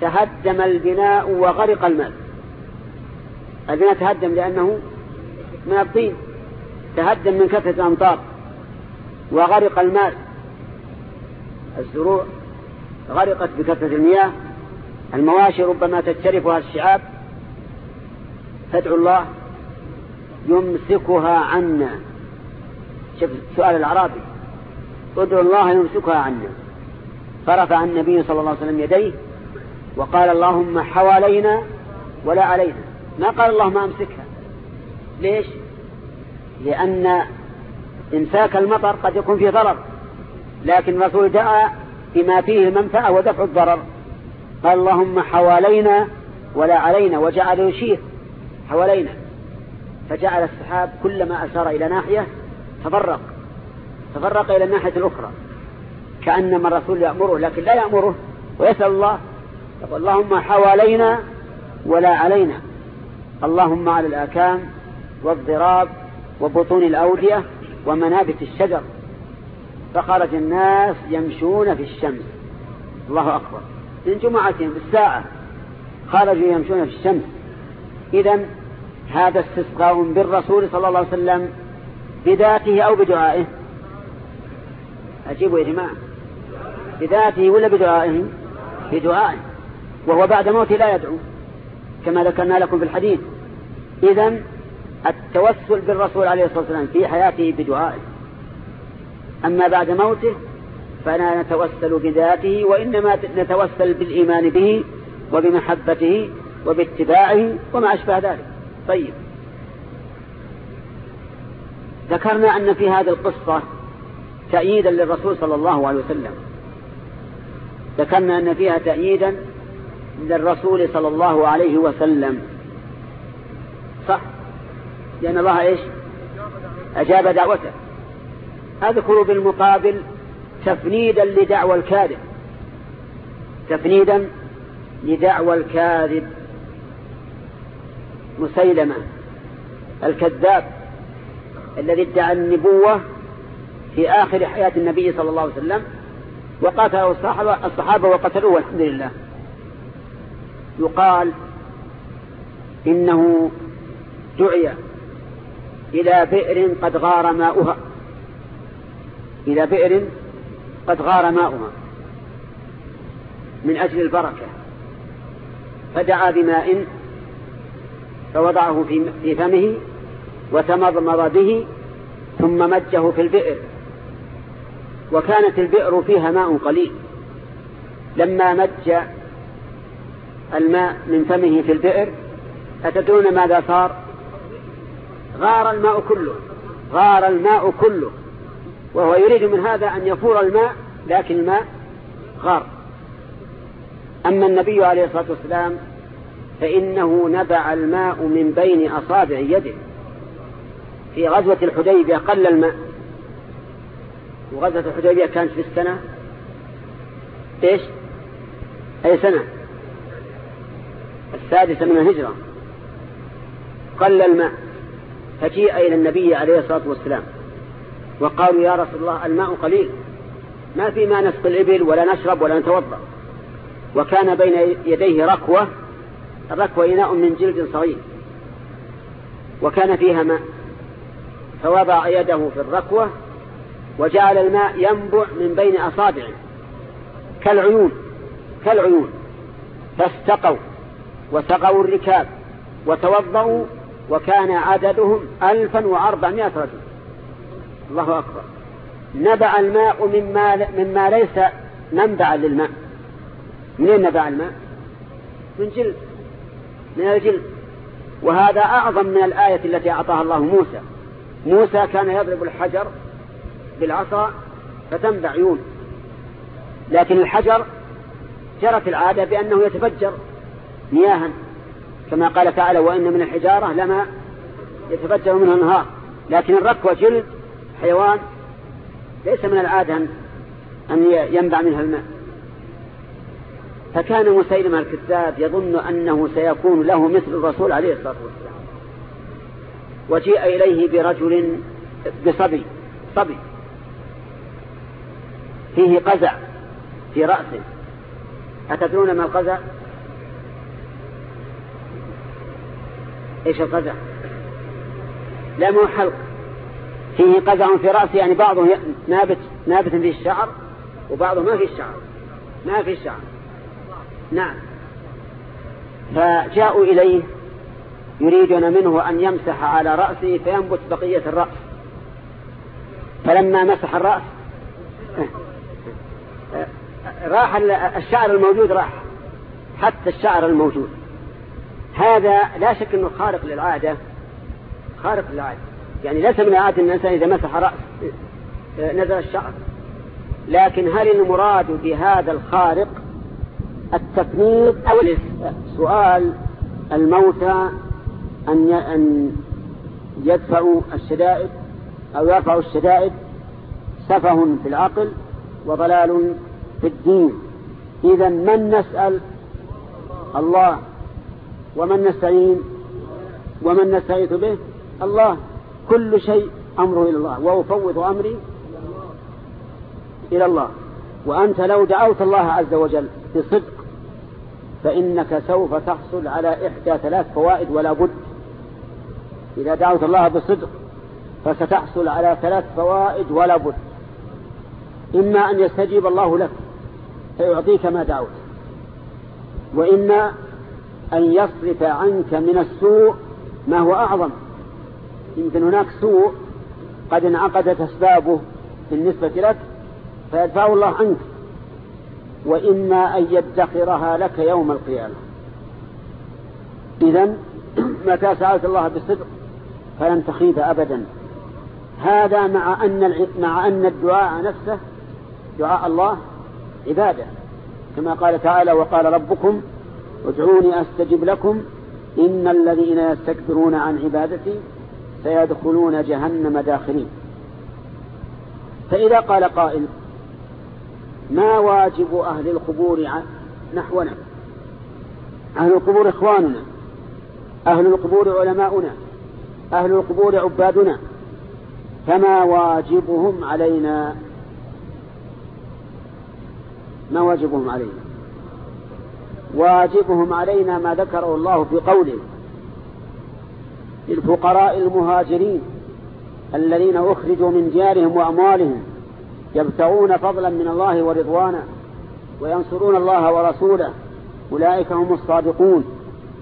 تهدم البناء وغرق المال. البناء تهدم لأنه من الطين. تهدم من كثرة الأمطار وغرق المال. الزروع غرقت بكثرة المياه. المواشي ربما تجترفها الشعاب. فادعو الله يمسكها عنا. شوف سؤال الأعرابي. ادعو الله يمسكها عنا. فرفع النبي صلى الله عليه وسلم يديه وقال اللهم حوالينا ولا علينا. ما قال اللهم أمسكها. ليش؟ لأن إمساك المطر قد يكون فيه ضرر. لكن الرسول دعا بما فيه المنفعة ودفع الضرر. قال اللهم حوالينا ولا علينا وجعل يشير حوالينا. فجعل السحاب كلما أشار إلى ناحية تفرق. تفرق إلى الناحية الأخرى. كأنما الرسول يأمره لكن لا يأمره ويسأل الله. يقول اللهم حوالينا ولا علينا. اللهم على الآكام والضراب وبطون الأودية ومنابت الشجر. فخرج الناس يمشون في الشمس. الله أكبر. من جمعتهم بالساعة خرجوا يمشون في الشمس. إذا هذا استسقاء بالرسول صلى الله عليه وسلم بذاته أو بدعائه؟ أجيبوا يا جماعة. بذاته ولا بدعائه؟ بدعائه. وهو بعد موته لا يدعو كما ذكرنا لكم في الحديث. إذا التوسل بالرسول عليه الصلاة والسلام في حياته بدعائه. أما بعد موته فلا نتوسل بذاته وإنما نتوسل بالإيمان به وبمحبته وباتباعه وما أشبه ذلك. طيب. ذكرنا أن في هذه القصة تأييدا للرسول صلى الله عليه وسلم. ذكرنا أن فيها تأييدا للرسول صلى الله عليه وسلم. صح. لأن الله إيش؟ أجاب دعوته. أذكر بالمقابل تفنيدا لدعوى الكاذب. تفنيدا لدعوى الكاذب. مسيلمة. الكذاب. الذي ادعى النبوة في آخر حياة النبي صلى الله عليه وسلم وقاتله الصحابة, وقتلوه والحمد لله. يقال إنه دعي إلى بئر قد غار ماؤها. إلى بئر قد غار ماؤها من أجل البركة فدعا بماء فوضعه في فمه وتمضمض به ثم مجه في البئر. وكانت البئر فيها ماء قليل. لما مج الماء من فمه في البئر أتدرون ماذا صار؟ غار الماء كله غار الماء كله. وهو يريد من هذا أن يفور الماء لكن الماء غار. أما النبي عليه الصلاة والسلام فإنه نبع الماء من بين أصابع يده. في غزوة الحديبية قل الماء. وغزوة الحديبية كانت في السنة إيش؟ أي سنة؟ السادسة من الهجرة. قل الماء. فجيء إلى النبي عليه الصلاة والسلام. وقالوا يا رسول الله الماء قليل. ما في ما نسقي الإبل ولا نشرب ولا نتوضأ. وكان بين يديه ركوة الركوة إناء من جلد صغير. وكان فيها ماء. فوضع يده في الركوة وجعل الماء ينبع من بين أصابعه. كالعيون كالعيون. فاستقوا وسقوا الركاب وتوضأوا وكان عددهم ألفا وأربعمائة رجل. الله أكبر. نبع الماء مما, مما ليس منبعا للماء. منين نبع الماء؟ من جلد. من الجلد. وهذا أعظم من الآية التي أعطاها الله موسى. موسى كان يضرب الحجر بالعصا فتنبع عيون. لكن الحجر جرت العادة بأنه يتفجر مياها. كما قال تعالى وإن من الحجارة لما يتفجر منه النهار لكن الركوة جلد حيوان ليس من العادة أن ينبع منها الماء. فكان مسيلمة الكذاب يظن أنه سيكون له مثل الرسول عليه الصلاة والسلام. وجيء إليه برجل بصبي صبي. فيه قزع في رأسه. أتدرون ما القزع؟ إيش القزع؟ لا مو حلق فيه قزع في رأسه يعني بعضه نابت نابت فيه الشعر وبعضه ما فيه الشعر. ما فيه الشعر. نعم. فجاءوا إليه يريدون منه أن يمسح على رأسه فينبت بقية الرأس. فلما مسح الرأس راح الشعر الموجود راح. حتى الشعر الموجود. هذا لا شك إنه خارق للعادة. خارق للعادة. يعني ليس من العادة ان الانسان إذا مسح رأس نزل الشعر. لكن هل المراد بهذا الخارق التفنيد؟ أو سؤال الموتى أن أن يدفعوا الشدائد أو يرفعوا الشدائد؟ سفه في العقل وضلال في الدين. إذا من نسأل الله؟ ومن نستعين؟ ومن نستعيث به؟ الله. كل شيء أمره إلى الله وأفوض أمري إلى الله. وأنت لو دعوت الله عز وجل بصدق فإنك سوف تحصل على إحدى ثلاث فوائد ولا بد. إذا دعوت الله بصدق فستحصل على ثلاث فوائد ولا بد. إما أن يستجيب الله لك فيعطيك ما دعوت. وإما أن يصرف عنك من السوء ما هو أعظم. يمكن هناك سوء قد انعقدت أسبابه بالنسبة لك فيدفعه الله عنك وإما أن يدخرها لك يوم القيامة. إذا متى سألت الله بالصدق؟ فلن تخيب أبدا. هذا مع أن مع أن الدعاء نفسه دعاء الله عبادة. كما قال تعالى وقال ربكم ادعوني أستجب لكم إن الذين يستكبرون عن عبادتي سيدخلون جهنم داخلين. فإذا قال قائل ما واجب أهل القبور نحونا؟ أهل القبور إخواننا أهل القبور علماؤنا أهل القبور عبادنا فما واجبهم علينا؟ ما واجبهم علينا؟ واجبهم علينا ما ذكره الله في قوله للفقراء المهاجرين الذين أخرجوا من ديارهم وأموالهم يبتغون فضلا من الله ورضوانا وينصرون الله ورسوله. أولئك هم الصادقون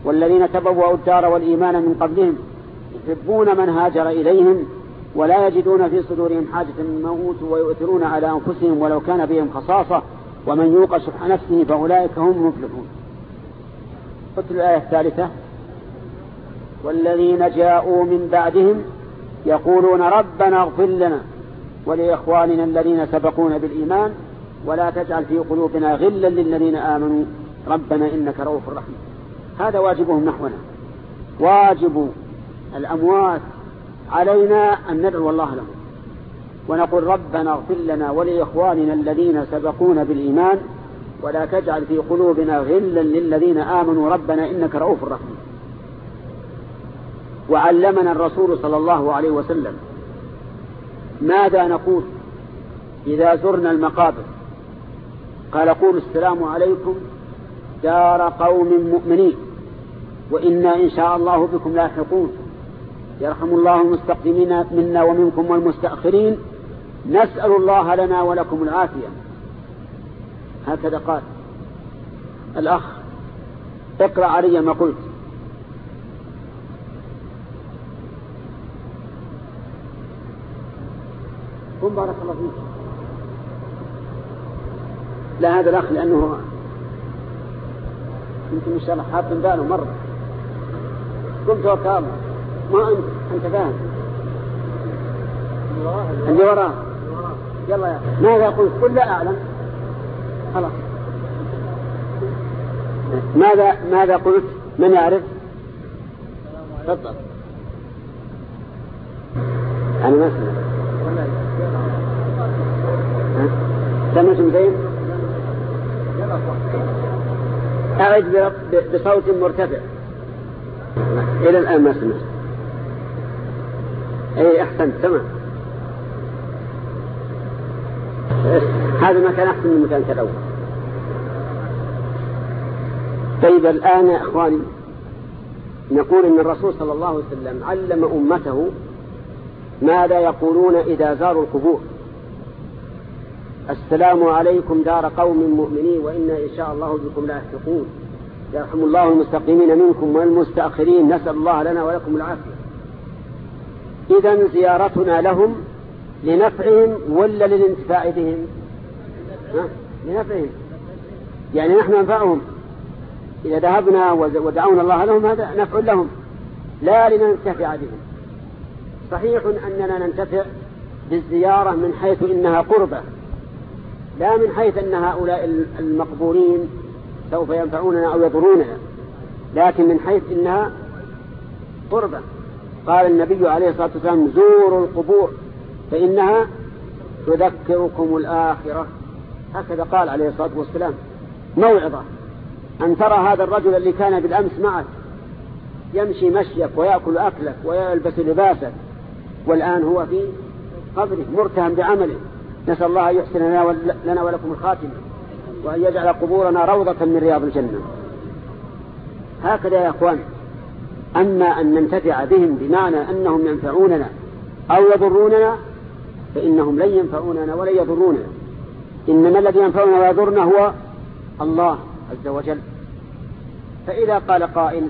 والذين تبوأوا الدار والإيمان من قبلهم يحبون من هاجر إليهم ولا يجدون في صدورهم حاجة مما أوتوا ويؤثرون على أنفسهم ولو كان بهم خصاصة. ومن يوق شح نفسه فأولئك هم المفلحون. قلت الآية الثالثة والذين جاءوا من بعدهم يقولون ربنا اغفر لنا ولإخواننا الذين سبقونا بالإيمان ولا تجعل في قلوبنا غلا للذين آمنوا. ربنا إنك رؤوف رحيم. هذا واجبهم نحونا. واجب الأموات علينا أن ندعو الله لهم. ونقول ربنا اغفر لنا ولإخواننا الذين سبقونا بالإيمان ولا تجعل في قلوبنا غلا للذين آمنوا. ربنا إنك رؤوف رحيم. وعلمنا الرسول صلى الله عليه وسلم. ماذا نقول إذا زرنا المقابر؟ قال قولوا السلام عليكم دار قوم مؤمنين وإنا إن شاء الله بكم لاحقون. يرحم الله المستقدمين منا ومنكم والمستأخرين. نسأل الله لنا ولكم العافية. هكذا قال الأخ اقرأ علي ما قلت. قم بارك الله فيك. لا هذا الأخ لأنه يمكن إن شاء الله حاط باله مرة. قلت وكام ما أنت أنت فاهم. اللي وراه يلا يا ماذا قلت قل لا أعلم. خلاص. ماذا ماذا قلت؟ من يعرف؟ تفضل. أنا ما سمعت. سمعتم زين أعد بصوت مرتفع. إلى الآن ما سمعت. أي أحسن سمع هذا المكان أحسن من مكان كذا طيب الآن يا إخواني نقول إن الرسول صلى الله عليه وسلم علم أمته ماذا يقولون إذا زاروا القبور. السلام عليكم دار قوم مؤمنين وإنا إن شاء الله بكم لاحقون يرحم الله المستقيمين منكم والمستأخرين. نسأل الله لنا ولكم العافية. إذا زيارتنا لهم لنفعهم ولا للانتفاع بهم لنفعهم. يعني نحن ننفعهم. إذا ذهبنا ودعونا الله لهم هذا نفع لهم. لا لننتفع بهم. صحيح أننا ننتفع بالزيارة من حيث إنها قربة. لا من حيث أن هؤلاء المقبورين سوف ينفعوننا أو يضروننا لكن من حيث إنها قربة. قال النبي عليه الصلاة والسلام زوروا القبور فإنها تذكركم الآخرة. هكذا قال عليه الصلاة والسلام. موعظة أن ترى هذا الرجل اللي كان بالأمس معك يمشي مشيك ويأكل أكلك ويلبس لباسك والآن هو في قبره مرتهم بعمله. نسأل الله أن يحسن لنا ولكم الخاتمة وأن يجعل قبورنا روضة من رياض الجنة. هكذا يا أخوان أما أن ننتفع بهم بمعنى أنهم ينفعوننا أو يضروننا فإنهم لن ينفعوننا ولا يضروننا إنما الذي ينفعنا ويضرنا هو الله عز وجل. فإذا قال قائل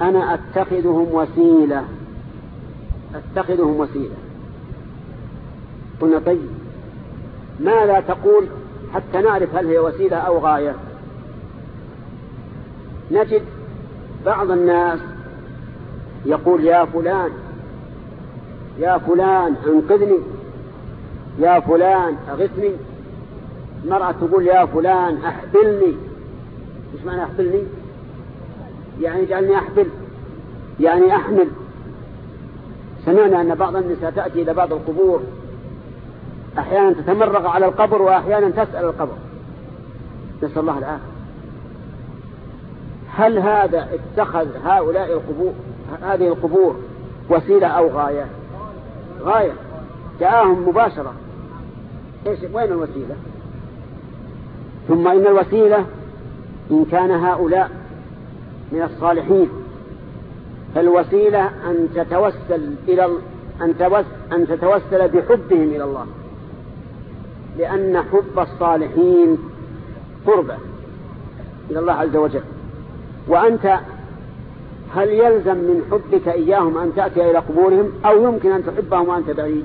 أنا أتخذهم وسيلة. أتخذهم وسيلة. قلنا طيب. ماذا تقول حتى نعرف هل هي وسيلة أو غاية؟ نجد بعض الناس يقول يا فلان يا فلان أنقذني يا فلان أغثني. المرأة تقول يا فلان أحبلني. إيش معنى أحبلني؟ يعني اجعلني أحبل يعني أحمل. سمعنا أن بعض النساء تأتي إلى بعض القبور أحيانا تتمرغ على القبر وأحيانا تسأل القبر. نسأل الله العافية. هل هذا اتخذ هؤلاء القبور هذه القبور وسيلة أو غاية؟ غاية. جاءهم مباشرة. إيش وين الوسيلة؟ ثم إن الوسيلة إن كان هؤلاء من الصالحين. فالوسيلة أن تتوسل إلى أن تتوسل بحبهم إلى الله. لأن حب الصالحين قربة إلى الله عز وجل. وأنت هل يلزم من حبك إياهم أن تأتي إلى قبورهم؟ أو يمكن أن تحبهم وأنت بعيد؟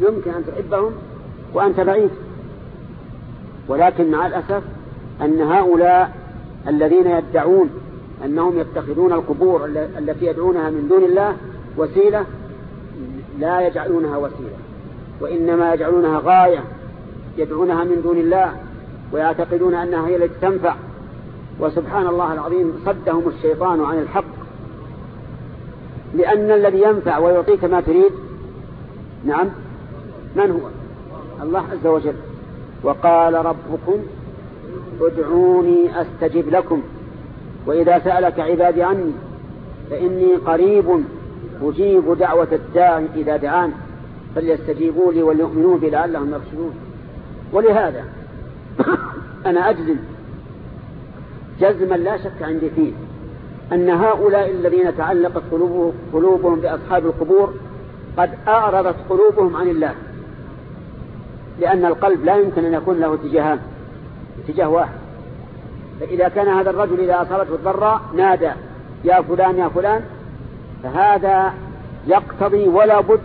يمكن أن تحبهم وأنت بعيد. ولكن مع الأسف أن هؤلاء الذين يدعون أنهم يتخذون القبور التي يدعونها من دون الله وسيلة لا يجعلونها وسيلة. وإنما يجعلونها غاية يدعونها من دون الله ويعتقدون أنها هي التي تنفع. وسبحان الله العظيم صدهم الشيطان عن الحق. لأن الذي ينفع ويعطيك ما تريد نعم من هو؟ الله عز وجل. وقال ربكم ادعوني أستجب لكم. وإذا سألك عبادي عني فإني قريب أجيب دعوة الداع إذا دعان فليستجيبوا لي وليؤمنوا بي لعلهم يرشدون. ولهذا أنا أجزم جزما لا شك عندي فيه أن هؤلاء الذين تعلقت قلوبهم بأصحاب القبور قد أعرضت قلوبهم عن الله لأن القلب لا يمكن أن يكون له اتجاهان اتجاه واحد. فإذا كان هذا الرجل إذا أصابته الضراء نادى يا فلان يا فلان فهذا يقتضي ولا بد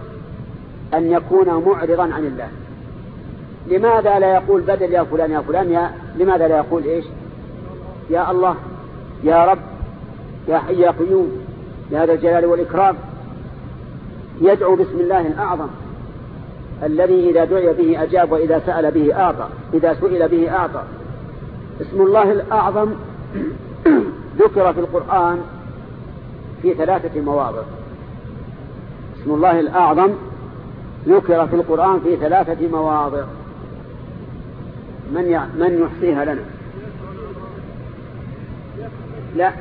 أن يكون معرضا عن الله. لماذا لا يقول بدل يا فلان يا فلان يا لماذا لا يقول إيش؟ يا الله يا رب يا حي يا قيوم يا ذا الجلال والإكرام. يدعو باسم الله الأعظم. الذي إذا دعي به أجاب وإذا سأل به أعطى إذا سئل به أعطى. اسم الله الأعظم ذكر في القرآن في ثلاثة مواضع. اسم الله الأعظم ذكر في القرآن في ثلاثة مواضع. من من يحصيها لنا؟ لا.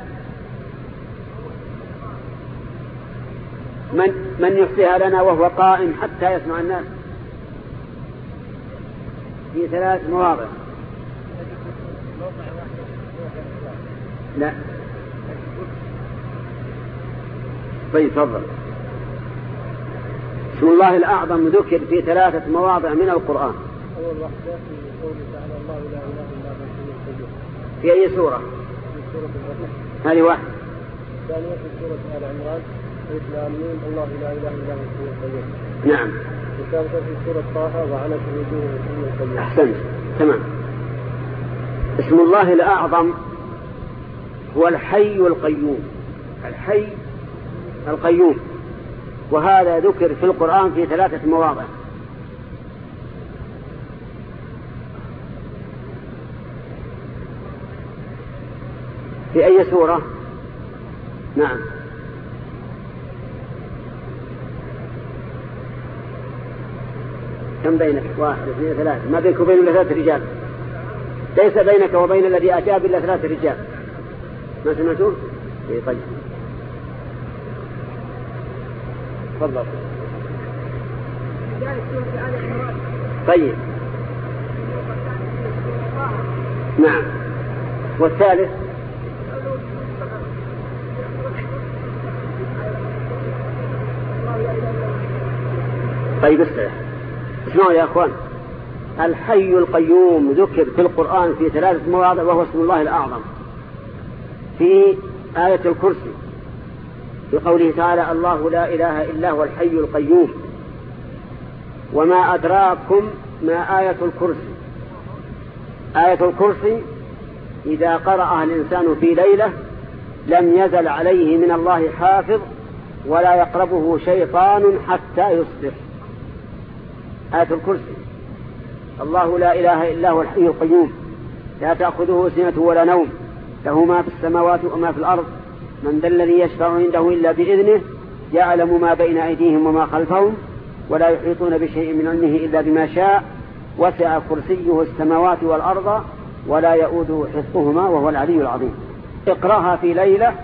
من من يحصيها لنا وهو قائم حتى يسمع الناس. في ثلاث مواضع. لا. طيب تفضل. اسم الله الأعظم ذكر في ثلاثة مواضع من القرآن. في أي سورة؟ هذه واحدة. الثانية في سورة آل عمران الله لا إله إلا هو القيوم نعم. الثالثة في سورة طه وعنت وجوه القيوم أحسنت. تمام. اسم الله الأعظم هو الحي القيوم. الحي القيوم. وهذا ذكر في القرآن في ثلاثة مواضع. في أي سورة؟ نعم. كم بينك؟ واحد اثنين ثلاثة. ما بينك وبين إلا ثلاثة رجال. ليس بينك وبين الذي أجاب إلا ثلاثة رجال. ما سمعتوا؟ إيه طيب. تفضل. طيب. نعم. والثالث؟ طيب استرح اسمعوا يا اخوان. الحي القيوم ذكر في القرآن في ثلاثة مواضع وهو اسم الله الأعظم. في آية الكرسي. في قوله تعالى الله لا إله إلا هو الحي القيوم وما أدراكم ما آية الكرسي. آية الكرسي إذا قرأها الإنسان في ليلة لم يزل عليه من الله حافظ ولا يقربه شيطان حتى يصبح. آية الكرسي. الله لا إله إلا هو الحي القيوم. لا تأخذه سنة ولا نوم. له ما في السماوات وما في الأرض. من ذا الذي يشفع عنده إلا بإذنه يعلم ما بين أيديهم وما خلفهم ولا يحيطون بشيء من علمه إلا بما شاء. وسع كرسيه السماوات والأرض ولا يؤوده حفظهما وهو العلي العظيم. اقرأها في ليلة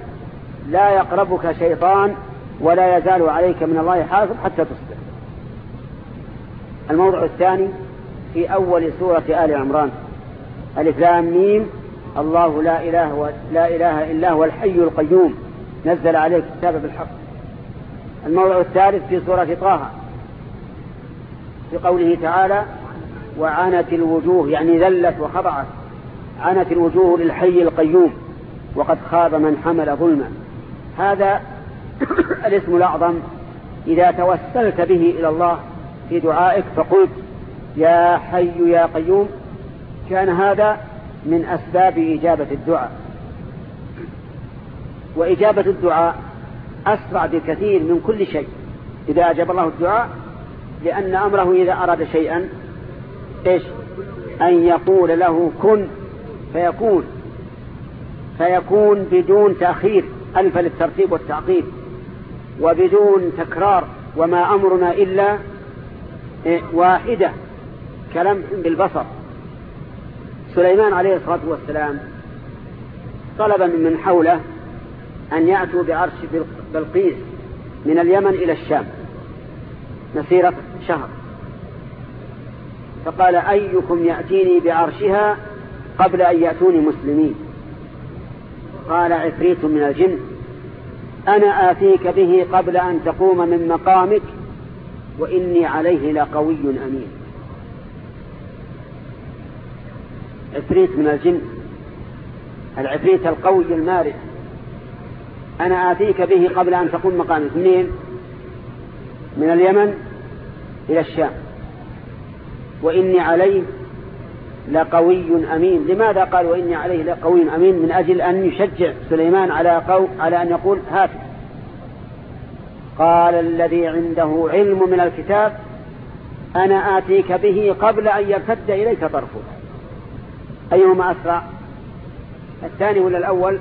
لا يقربك شيطان ولا يزال عليك من الله حافظ حتى تصبح. الموضع الثاني في أول سورة آل عمران. ألف لام ميم. الله لا إله, لا إله إلا هو الحي القيوم. نزل عليك الكتاب بالحق. الموضع الثالث في سورة طه. في قوله تعالى وعنت الوجوه يعني ذلت وخضعت. عنت الوجوه للحي القيوم وقد خاب من حمل ظلما. هذا الاسم الأعظم. إذا توسلت به إلى الله في دعائك فقلت يا حي يا قيوم. كان هذا من أسباب إجابة الدعاء. وإجابة الدعاء أسرع بكثير من كل شيء. إذا أجاب الله الدعاء لأن أمره إذا أراد شيئا إيش؟ أن يقول له كن. فيكون. فيكون بدون تأخير. ألف للترتيب والتعقيب. وبدون تكرار. وما أمرنا إلا واحدة. كلمح بالبصر. سليمان عليه الصلاة والسلام طلب من حوله أن يأتوا بعرش بلقيس من اليمن إلى الشام مسيرة شهر. فقال أيكم يأتيني بعرشها قبل أن يأتوني مسلمين؟ قال عفريت من الجن. أنا آتيك به قبل أن تقوم من مقامك وإني عليه لقوي أمين. عفريت من الجن. العفريت القوي المارد. أنا آتيك به قبل أن تقوم مقامك منين من اليمن إلى الشام. وإني عليه لقوي أمين. لماذا قال وإني عليه لقوي أمين؟ من أجل أن يشجع سليمان على, قو على أن يقول هات. قال الذي عنده علم من الكتاب أنا آتيك به قبل أن يرتد إليك طرفك أيهما أسرع؟ الثاني ولا الأول؟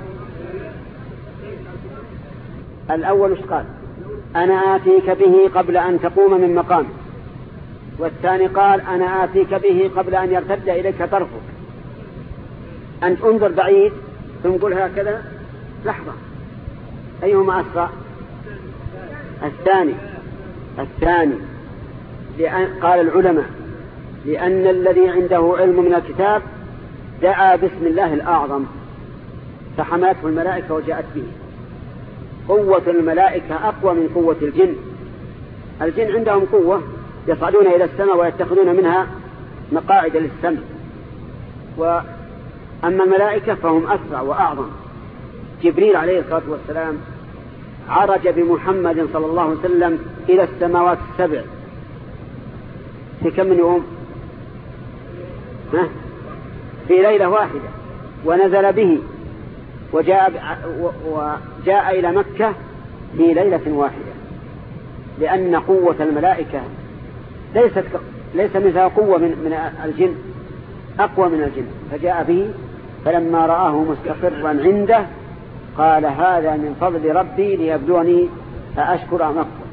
الأول إيش قال؟ أنا آتيك به قبل أن تقوم من مقام. والثاني قال أنا آتيك به قبل أن يرتد إليك طرفك. أنت انظر بعيد ثم قل هكذا. لحظة. أيهما أسرع؟ الثاني. الثاني. لأن قال العلماء لأن الذي عنده علم من الكتاب دعا باسم الله الأعظم فحماته الملائكة وجاءت به. قوة الملائكة أقوى من قوة الجن. الجن عندهم قوة يصعدون إلى السماء ويتخذون منها مقاعد للسمع وأما الملائكة فهم أسرع وأعظم. جبريل عليه الصلاة والسلام عرج بمحمد صلى الله عليه وسلم إلى السماوات السبع. في كم من يوم؟ ها؟ في ليلة واحدة ونزل به وجاء, وجاء إلى مكة في ليلة واحدة لأن قوة الملائكة ليست ليس مثل قوة من من الجن أقوى من الجن. فجاء به فلما رآه مستقرا عنده قال هذا من فضل ربي ليبلوني أأشكر أم أكفر.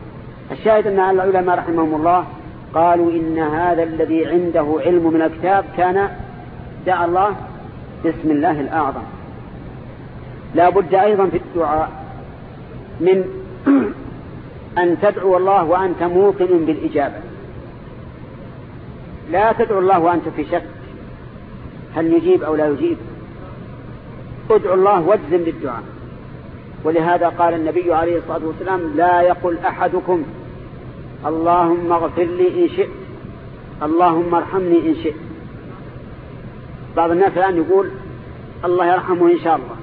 الشاهد أن العلماء رحمهم الله قالوا إن هذا الذي عنده علم من الكتاب كان دعا الله بسم الله الأعظم. لا بد أيضا في الدعاء من أن تدعو الله وأنت موقن بالإجابة. لا تدعو الله وأنت في شك هل يجيب أو لا يجيب. ادعو الله واجزم بالدعاء. ولهذا قال النبي عليه الصلاة والسلام لا يقل أحدكم اللهم اغفر لي إن شئت اللهم ارحمني إن شئت. بعض الناس الآن يقول الله يرحمه إن شاء الله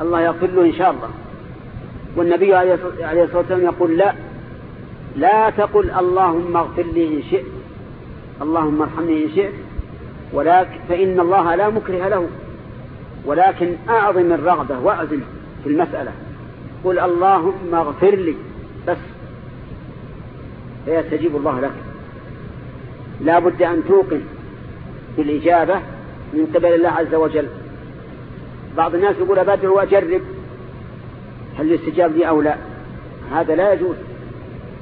الله يغفر له إن شاء الله. والنبي عليه الصلاة والسلام يقول لا لا تقل اللهم اغفر لي إن شئت اللهم ارحمني إن شئت ولكن فإن الله لا مكره له. ولكن أعظم الرغبة وأعظم في المسألة قل اللهم اغفر لي بس فيستجيب الله لك. لا بد أن توقن بالإجابة من قبل الله عز وجل. بعض الناس يقول أبدع وأجرب. هل يستجاب لي أو لا؟ هذا لا يجوز.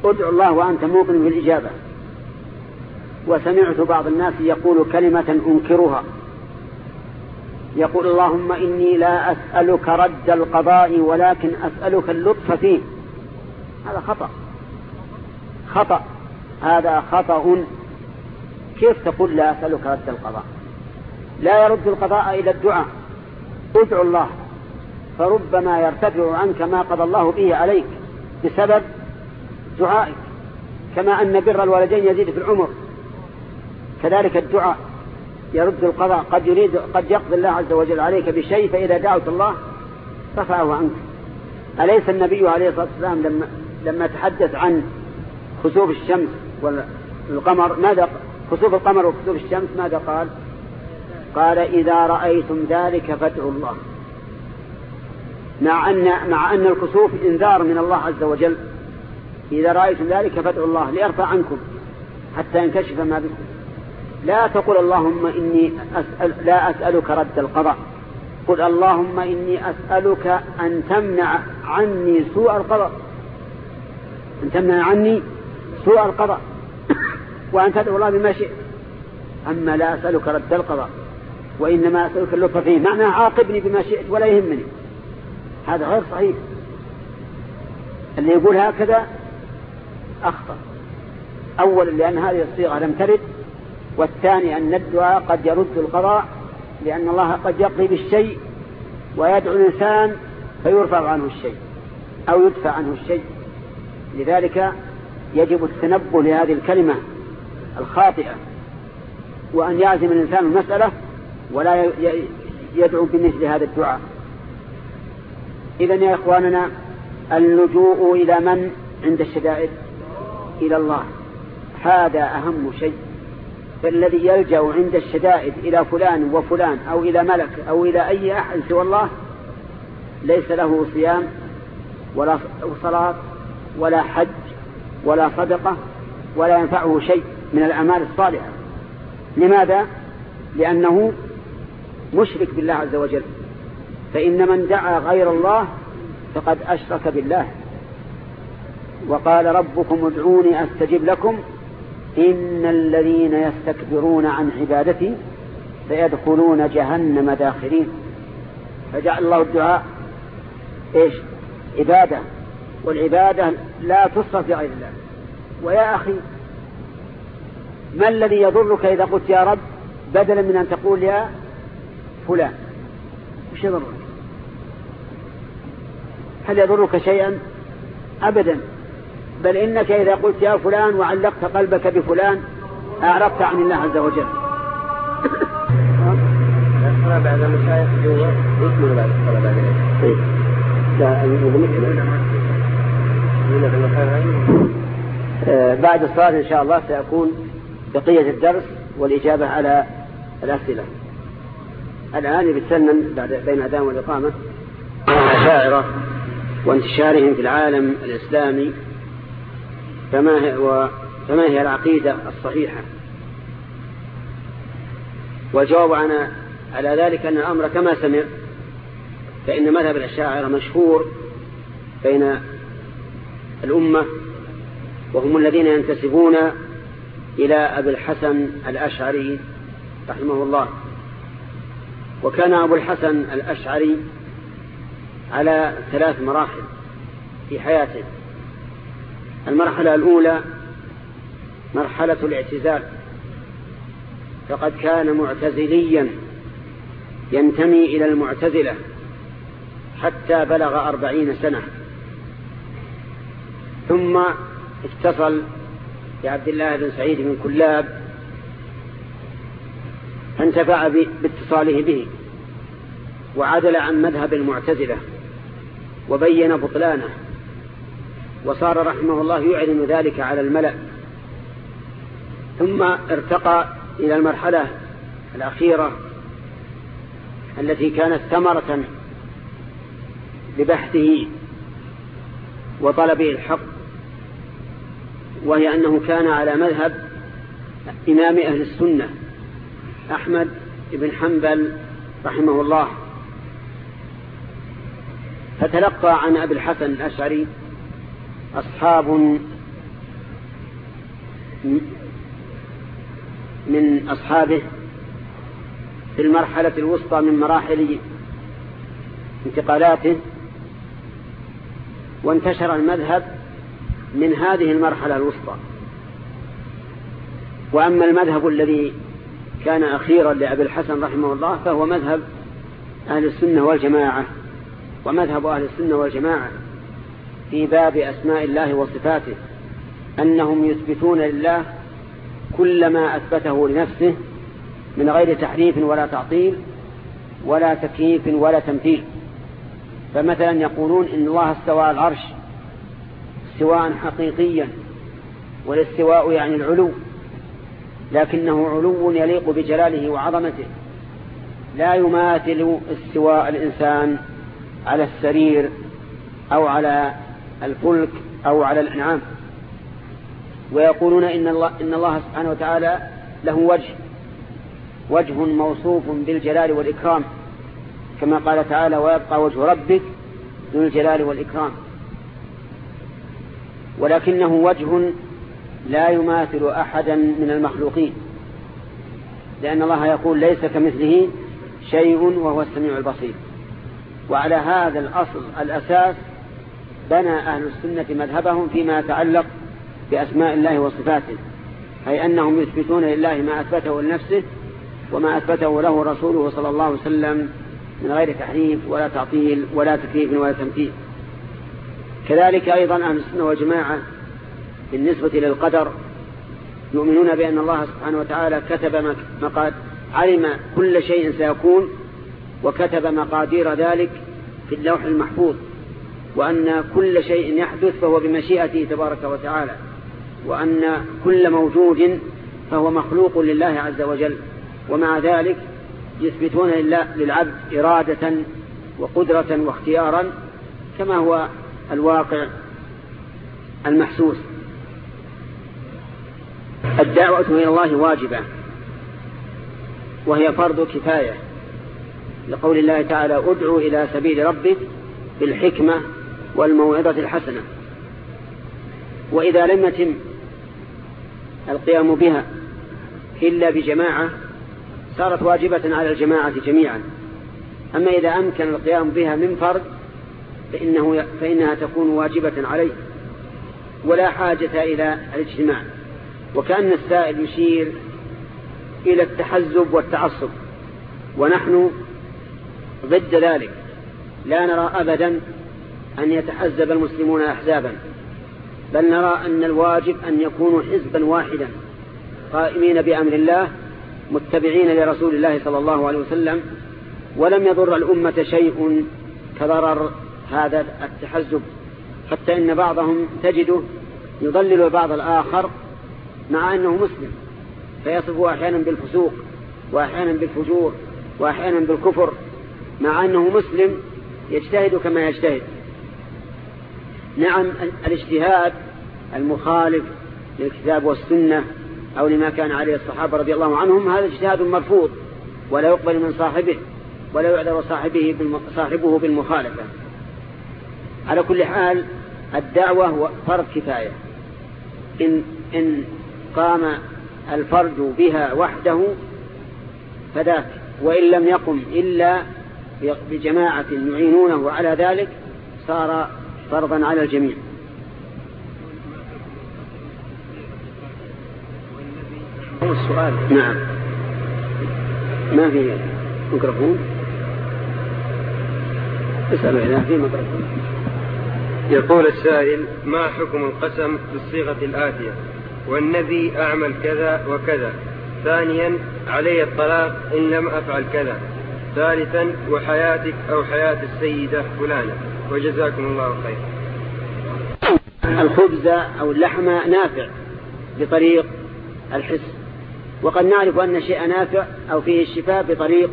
ادعو الله وأنت موقن بالإجابة. وسمعت بعض الناس يقول كلمة أنكرها. يقول اللهم إني لا أسألك رد القضاء ولكن أسألك اللطف فيه. هذا خطأ. خطأ. هذا خطأ كيف تقول لا أسألك رد القضاء؟ لا يرد القضاء إلى الدعاء. ادعو الله. فربما يرتفع عنك ما قضى الله به عليك بسبب دعائك. كما أن بر الوالدين يزيد في العمر. كذلك الدعاء. يرد القضاء. قد يريد قد يقضي الله عز وجل عليك بشيء فإذا دعوت الله رفعه عنك. أليس النبي عليه الصلاة والسلام لما لما تحدث عن خسوف الشمس والقمر ماذا خسوف القمر وخسوف الشمس ماذا قال؟ قال إذا رأيتم ذلك فادعوا الله. مع أن مع أن الكسوف إنذار من الله عز وجل. إذا رأيتم ذلك فادعوا الله ليرفع عنكم حتى ينكشف ما بكم. لا تقل اللهم إني أسأل لا أسألك رد القضاء. قل اللهم إني أسألك أن تمنع عني سوء القضاء. أن تمنع عني سوء القضاء. وأن تدعو الله بما شئت. أما لا أسألك رد القضاء وإنما أسألك اللطف فيه. معناه عاقبني بما شئت ولا يهمني. هذا غير صحيح. اللي يقول هكذا أخطأ. أولا لأن هذه الصيغة لم ترد والثاني أن الدعاء قد يرد القضاء لأن الله قد يقضي بالشيء ويدعو الإنسان فيرفع عنه الشيء أو يدفع عنه الشيء. لذلك يجب التنبه لهذه الكلمة الخاطئة وأن يعزم الإنسان المسألة ولا يدعو بمثل هذا الدعاء. إذا يا إخواننا اللجوء إلى من عند الشدائد؟ إلى الله. هذا أهم شيء. فالذي يلجأ عند الشدائد إلى فلان وفلان أو إلى ملك أو إلى أي أحد سوى الله ليس له صيام ولا صلاة ولا حج ولا صدقة ولا ينفعه شيء. من الأعمال الصالحة. لماذا؟ لأنه مشرك بالله عز وجل. فإن من دعا غير الله فقد أشرك بالله. وقال ربكم ادعوني أستجب لكم. إن الذين يستكبرون عن عبادتي سيدخلون جهنم داخرين. فجعل الله الدعاء. إيش؟ عبادة. والعبادة لا تصرف لغير الله. ويا أخي ما الذي يضرك إذا قلت يا رب بدلا من أن تقول يا فلان؟ وش يضرك؟ هل يضرك شيئا؟ أبدا. بل إنك إذا قلت يا فلان وعلقت قلبك بفلان أعرضت عن الله عز وجل. الصلاة بعد المشايخ جوا يكمل بعد الصلاة بعد العشاء. لا بعد الصلاة إن شاء الله سيكون بقية الدرس والإجابة على الأسئلة. الآن بتسنن بعد بين الأذان والإقامة الأشاعرة وانتشارهم في العالم الإسلامي فما هي, فما هي العقيدة الصحيحة؟ والجواب عن على ذلك أن الأمر كما سمع فإن مذهب الأشاعرة مشهور بين الأمة وهم الذين ينتسبون إلى أبي الحسن الأشعري رحمه الله. وكان أبو الحسن الأشعري على ثلاث مراحل في حياته. المرحلة الأولى مرحلة الاعتزال. فقد كان معتزليا ينتمي إلى المعتزلة حتى بلغ أربعين سنة. ثم اتصل بعبد الله بن سعيد بن كلاب فانتفع باتصاله به وعدل عن مذهب المعتزلة وبين بطلانه وصار رحمه الله يعلن ذلك على الملأ. ثم ارتقى إلى المرحلة الأخيرة التي كانت ثمرة لبحثه وطلبه الحق. وهي أنه كان على مذهب إمام أهل السنة أحمد بن حنبل رحمه الله. فتلقى عن أبي الحسن الأشعري أصحاب من أصحابه في المرحلة الوسطى من مراحل انتقالاته وانتشر المذهب من هذه المرحلة الوسطى. وأما المذهب الذي كان أخيرا لأبي الحسن رحمه الله فهو مذهب أهل السنة والجماعة. ومذهب أهل السنة والجماعة في باب أسماء الله وصفاته أنهم يثبتون لله كل ما أثبته لنفسه من غير تحريف ولا تعطيل ولا تكييف ولا تمثيل. فمثلا يقولون إن الله استوى على العرش استواء حقيقيا والاستواء يعني العلو لكنه علو يليق بجلاله وعظمته. لا يماثل استواء الإنسان على السرير أو على الفلك أو على الأنعام. ويقولون إن الله, إن الله سبحانه وتعالى له وجه وجه موصوف بالجلال والإكرام كما قال تعالى ويبقى وجه ربك ذو الجلال والإكرام. ولكنه وجه لا يماثل أحدا من المخلوقين لأن الله يقول ليس كمثله شيء وهو السميع البصير. وعلى هذا الأصل الأساس بنى أهل السنة مذهبهم فيما يتعلق بأسماء الله وصفاته أي أنهم يثبتون لله ما أثبته لنفسه وما أثبته له رسوله صلى الله عليه وسلم من غير تحريف ولا تعطيل ولا تكييف ولا تمثيل كذلك أيضا أهل السنة والجماعة بالنسبة للقدر يؤمنون بأن الله سبحانه وتعالى كتب مقاد علم كل شيء سيكون وكتب مقادير ذلك في اللوح المحفوظ وأن كل شيء يحدث فهو بمشيئته تبارك وتعالى وأن كل موجود فهو مخلوق لله عز وجل ومع ذلك يثبتون للعبد إرادة وقدرة واختيارا كما هو الواقع المحسوس. الدعوة إلى الله واجبة وهي فرض كفاية لقول الله تعالى ادعو إلى سبيل ربك بالحكمة والموعظة الحسنة. وإذا لم يتم القيام بها إلا بجماعة صارت واجبة على الجماعة جميعا. أما إذا أمكن القيام بها من فرد فإنه فإنها تكون واجبة عليه ولا حاجة إلى الاجتماع. وكأن السائل يشير إلى التحزب والتعصب ونحن ضد ذلك. لا نرى أبدا أن يتحزب المسلمون أحزابا بل نرى أن الواجب أن يكونوا حزبا واحدا قائمين بأمر الله متبعين لرسول الله صلى الله عليه وسلم ولم يضر الأمة شيء كضرر هذا التحزب حتى إن بعضهم تجده يضلل البعض الآخر مع أنه مسلم فيصفه أحيانا بالفسوق وأحيانا بالفجور وأحيانا بالكفر مع أنه مسلم يجتهد كما يجتهد. نعم الاجتهاد المخالف للكتاب والسنة أو لما كان عليه الصحابة رضي الله عنهم هذا اجتهاد مرفوض ولا يقبل من صاحبه ولا يعذر صاحبه صاحبه بالمخالفة. على كل حال الدعوة فرض كفاية. إن, إن قام الفرد بها وحده فذاك. وإن لم يقم إلا بجماعة يعينونه على ذلك صار فرضا على الجميع. هو السؤال. نعم. ما في ميكروفون؟ اسألوا إذا في ميكروفون. يقول السائل ما حكم القسم بالصيغة الآتية؟ والنبي أعمل كذا وكذا. ثانيا علي الطلاق إن لم أفعل كذا. ثالثا وحياتك أو حياة السيدة فلانة. وجزاكم الله خير الخبز أو اللحم نافع بطريق الحس. وقد نعرف أن شيء نافع أو فيه الشفاء بطريق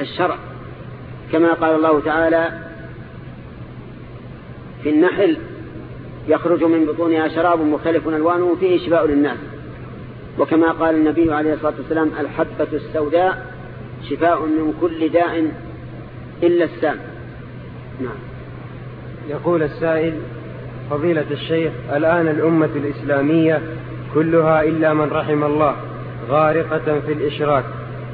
الشرع. كما قال الله تعالى في النحل يخرج من بطونها شراب مختلف ألوانه فيه شفاء للناس. وكما قال النبي عليه الصلاة والسلام الحبة السوداء شفاء من كل داء إلا السام نعم. يقول السائل فضيلة الشيخ الآن الأمة الإسلامية كلها إلا من رحم الله غارقة في الإشراك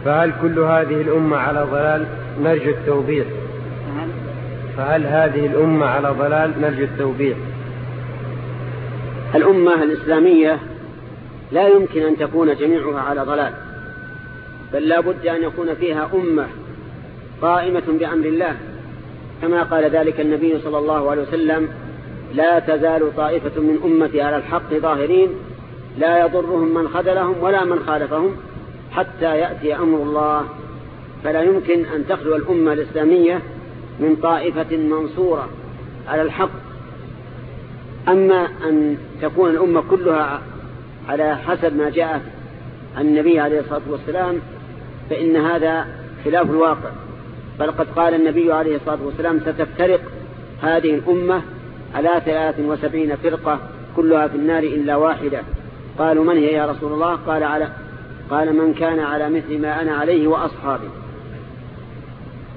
فهل كل هذه الأمة على ضلال؟ نرجو التوبيخ فهل هذه الأمة على ضلال؟ نرجو التوبيخ. الأمة الإسلامية لا يمكن أن تكون جميعها على ضلال بل لا بد أن يكون فيها أمة قائمة بأمر الله. كما قال ذلك النبي صلى الله عليه وسلم لا تزال طائفة من أمتي على الحق ظاهرين لا يضرهم من خذلهم ولا من خالفهم حتى يأتي أمر الله. فلا يمكن أن تخلو الأمة الإسلامية من طائفة منصورة على الحق. أما أن تكون الأمة كلها على حسب ما جاء النبي عليه الصلاة والسلام فإن هذا خلاف الواقع. بل قد قال النبي عليه الصلاة والسلام ستفترق هذه الأمة على ثلاث وسبعين فرقة كلها في النار إلا واحدة. قالوا من هي يا رسول الله؟ قال على قال من كان على مثل ما أنا عليه وأصحابي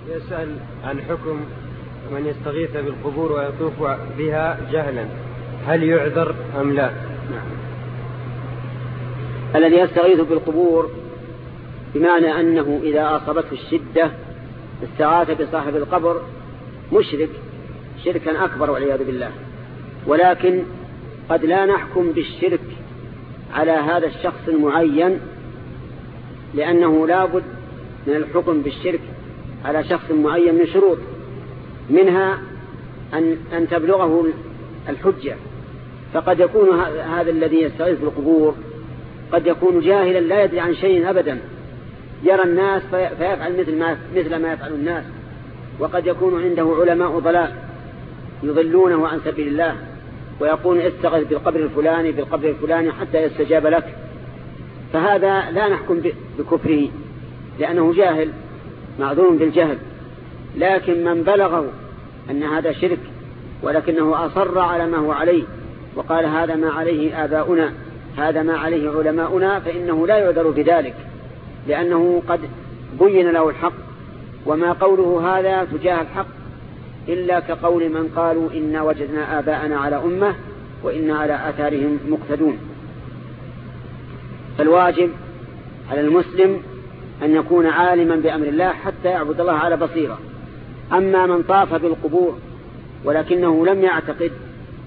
يسأل عن حكم من يستغيث بالقبور ويطوف بها جهلا. هل يعذر أم لا؟ نعم. الذي يستغيث بالقبور بمعنى أنه إذا أصابته الشدة استغاث بصاحب القبر مشرك شركا أكبر والعياذ بالله. ولكن قد لا نحكم بالشرك على هذا الشخص المعين لأنه لا بد من الحكم بالشرك على شخص معين من شروط منها أن, أن تبلغه الحجة. فقد يكون هذا الذي يستغيث بالقبور قد يكون جاهلا لا يدري عن شيء أبدا. يرى الناس فيفعل مثل ما, مثل ما يفعل الناس. وقد يكون عنده علماء ضلال يضلونه عن سبيل الله ويقول استغث بالقبر الفلاني بالقبر الفلاني حتى يستجاب لك. فهذا لا نحكم بكفره لأنه جاهل. معذور بالجهل. لكن من بلغه أن هذا شرك ولكنه أصر على ما هو عليه وقال هذا ما عليه آباؤنا هذا ما عليه علماؤنا فإنه لا يعذر بذلك لأنه قد بين له الحق وما قوله هذا تجاه الحق إلا كقول من قالوا إنا وجدنا آباءنا على أمة وإنا على آثارهم مقتدون. فالواجب على المسلم أن يكون عالما بأمر الله حتى يعبد الله على بصيرة. أما من طاف بالقبور ولكنه لم يعتقد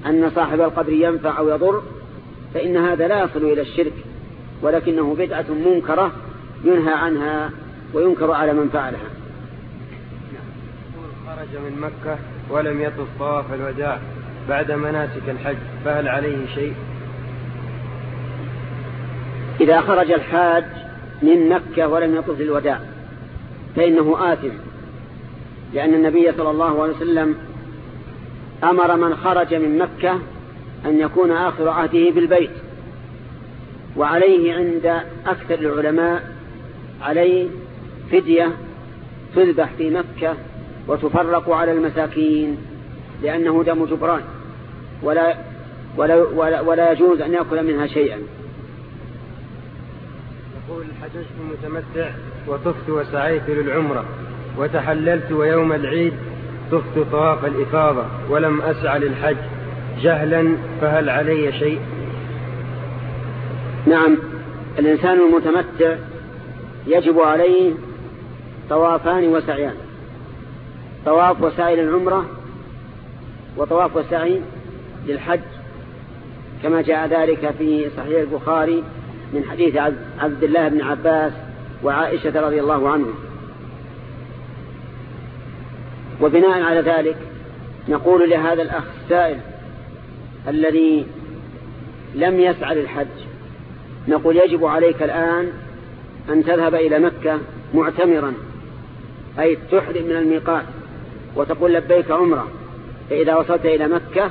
أن صاحب القبر ينفع أو يضر فإن هذا لا يصل إلى الشرك ولكنه بدعة منكرة ينهى عنها وينكر على من فعلها. خرج من مكة ولم يطف طواف الوداع بعد مناسك الحج فهل عليه شيء؟ إذا خرج الحاج من مكة ولم يطف الوداع فإنه آثم لأن النبي صلى الله عليه وسلم أمر من خرج من مكة أن يكون آخر عهده بالبيت وعليه عند أكثر العلماء عليه فدية تذبح في مكة وتفرق على المساكين لأنه دم جبران ولا, ولا, ولا, ولا يجوز أن يأكل منها شيئا. يقول حججت متمتع وطفت وسعيت للعمرة وتحللت ويوم العيد طفت طواف الإفاضة ولم أسعى للحج. جهلا فهل علي شيء؟ نعم الإنسان المتمتع يجب عليه طوافان وسعيان. طواف وسعي للعمرة وطواف وسعي للحج كما جاء ذلك في صحيح البخاري من حديث عبد الله بن عباس وعائشة رضي الله عنهم وبناء على ذلك نقول لهذا الأخ السائل الذي لم يسعى للحج نقول يجب عليك الآن أن تذهب إلى مكة معتمرا أي تحرم من الميقات وتقول لبيك عمرة فإذا وصلت إلى مكة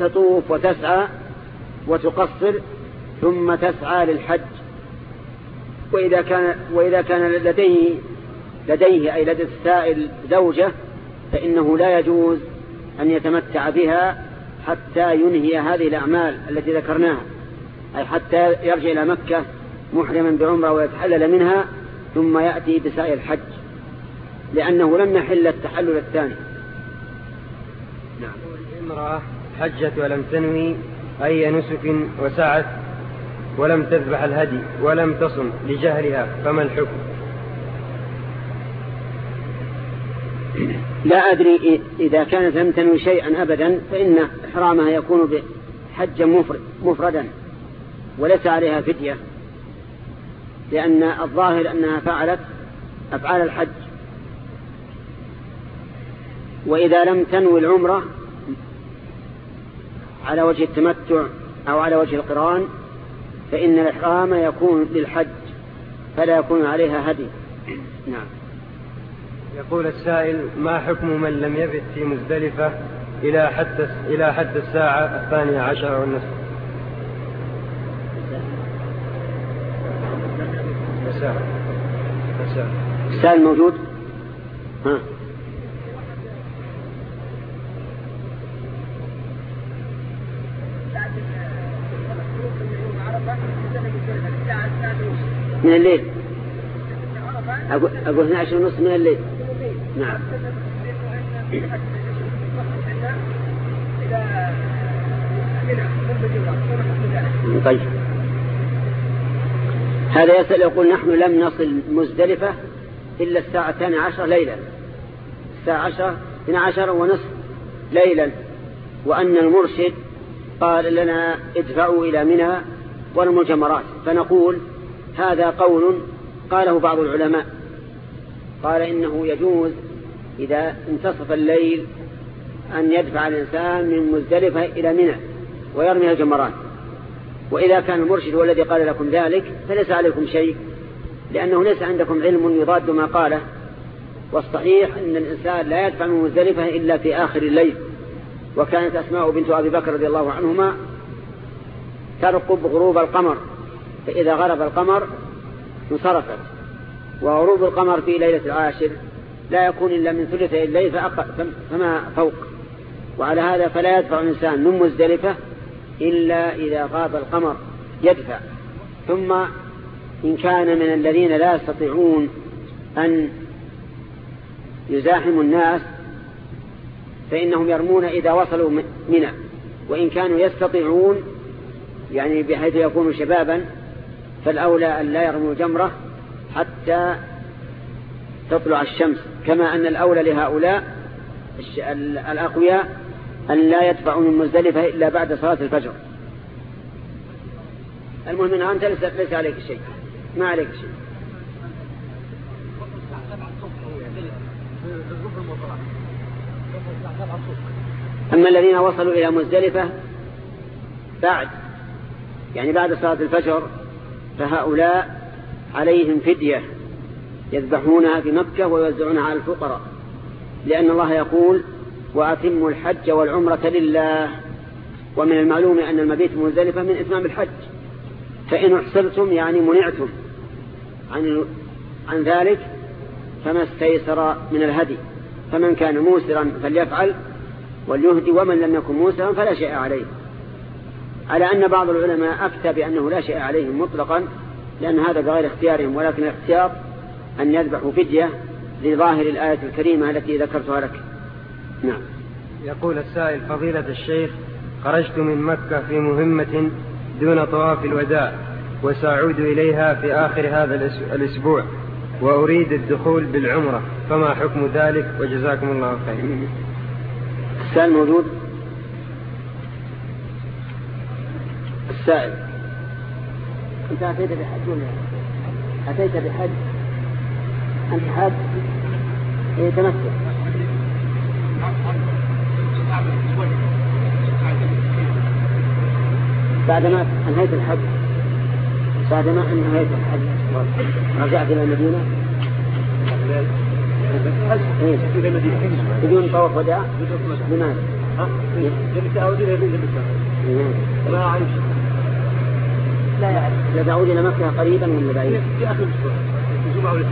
تطوف وتسعى وتقصر ثم تسعى للحج. وإذا كان, وإذا كان لديه لديه أي لدى السائل زوجة فإنه لا يجوز أن يتمتع بها حتى ينهي هذه الأعمال التي ذكرناها. أي حتى يرجع إلى مكة محرما بعمرة ويتحلل منها ثم يأتي بسعي الحج. لأنه لم يحل التحلل الثاني. نعم. امرأة حجت ولم تنوي أي نسك وسعت ولم تذبح الهدي ولم تصم لجهلها فما الحكم؟ لا أدري إذا كانت لم تنوي شيئا أبدا فإن إحرامها يكون بحجا مفرد مفردا وليس عليها فدية لأن الظاهر أنها فعلت أفعال الحج. وإذا لم تنوي العمرة على وجه التمتع أو على وجه القران فإن الإحرام يكون للحج فلا يكون عليها هدي. نعم. يقول السائل ما حكم من لم يبت في مزدلفة إلى حد إلى حد الساعة الثانية عشر والنصف؟ مساء. مساء. السائل موجود؟ ها. من الليل. أقول, أقول 12 ونص من الليل. نعم. طيب. هذا يسأل يقول نحن لم نصل مزدلفة إلا الساعة الثانية عشر ليلا. الساعة عشر اثنى عشر ونصف ليلا. وأن المرشد قال لنا ادفعوا إلى منى ورموا الجمرات فنقول هذا قول قاله بعض العلماء. قال إنه يجوز إذا انتصف الليل أن يدفع الإنسان من مزدلفة إلى منى ويرمي الجمرات وإذا كان المرشد هو الذي قال لكم ذلك فليس عليكم شيء لأنه ليس عندكم علم يضاد ما قاله. والصحيح أن الإنسان لا يدفع من مزدلفة إلا في آخر الليل. وكانت أسماء بنت أبي بكر رضي الله عنهما ترقب غروب القمر. فإذا غرب القمر انصرفت وغروب القمر في ليلة العاشر لا يكون إلا من ثلثي الليل فما فوق. وعلى هذا فلا يدفع الإنسان من مزدلفة إلا إذا غاب القمر يدفع. ثم إن كان من الذين لا يستطيعون أن يزاحموا الناس فإنهم يرمون إذا وصلوا منى. وإن كانوا يستطيعون يعني بحيث يكونوا شبابا فالأولى أن لا يرموا جمرة حتى تطلع الشمس كما أن الأولى لهؤلاء الأقوياء أن لا يدفعوا من مزدلفة إلا بعد صلاة الفجر. المهم أن أنت ليس, عليك شيء. ما عليك شيء. أما الذين وصلوا إلى مزدلفة بعد يعني بعد صلاة الفجر فهؤلاء عليهم فدية يذبحونها في مكة ويوزعونها على الفقراء لأن الله يقول وأتموا الحج والعمرة لله. ومن المعلوم أن المبيت مزدلفة من إتمام الحج. فإن أحصرتم يعني منعتم عن عن ذلك فما استيسر من الهدي. فمن كان موسرا فليفعل وليهدي ومن لم يكن موسرا فلا شيء عليه. على أن بعض العلماء أفتى بأنه لا شيء عليهم مطلقا لأن هذا بغير اختيارهم ولكن الاختيار أن يذبحوا فدية لظاهر الآية الكريمة التي ذكرتها لك. نعم. يقول السائل فضيلة الشيخ خرجت من مكة في مهمة دون طواف الوداع وسأعود إليها في آخر هذا الأسبوع وأريد الدخول بالعمرة فما حكم ذلك؟ وجزاكم الله خير السائل موجود؟ السائل. أنت أتيت بحج ولا أتيت بحج أنت حاج؟ إيه تمثل بعدما أنهيت الحج بعدما أنهيت الحج رجعت إلى المدينة؟ إلى المدينة بدون طواف. وداع لماذا؟ لا أعرف لا يعرف. تعود إلى مكة قريبا ولا بعيدا؟ في آخر الأسبوع. الجمعة ولا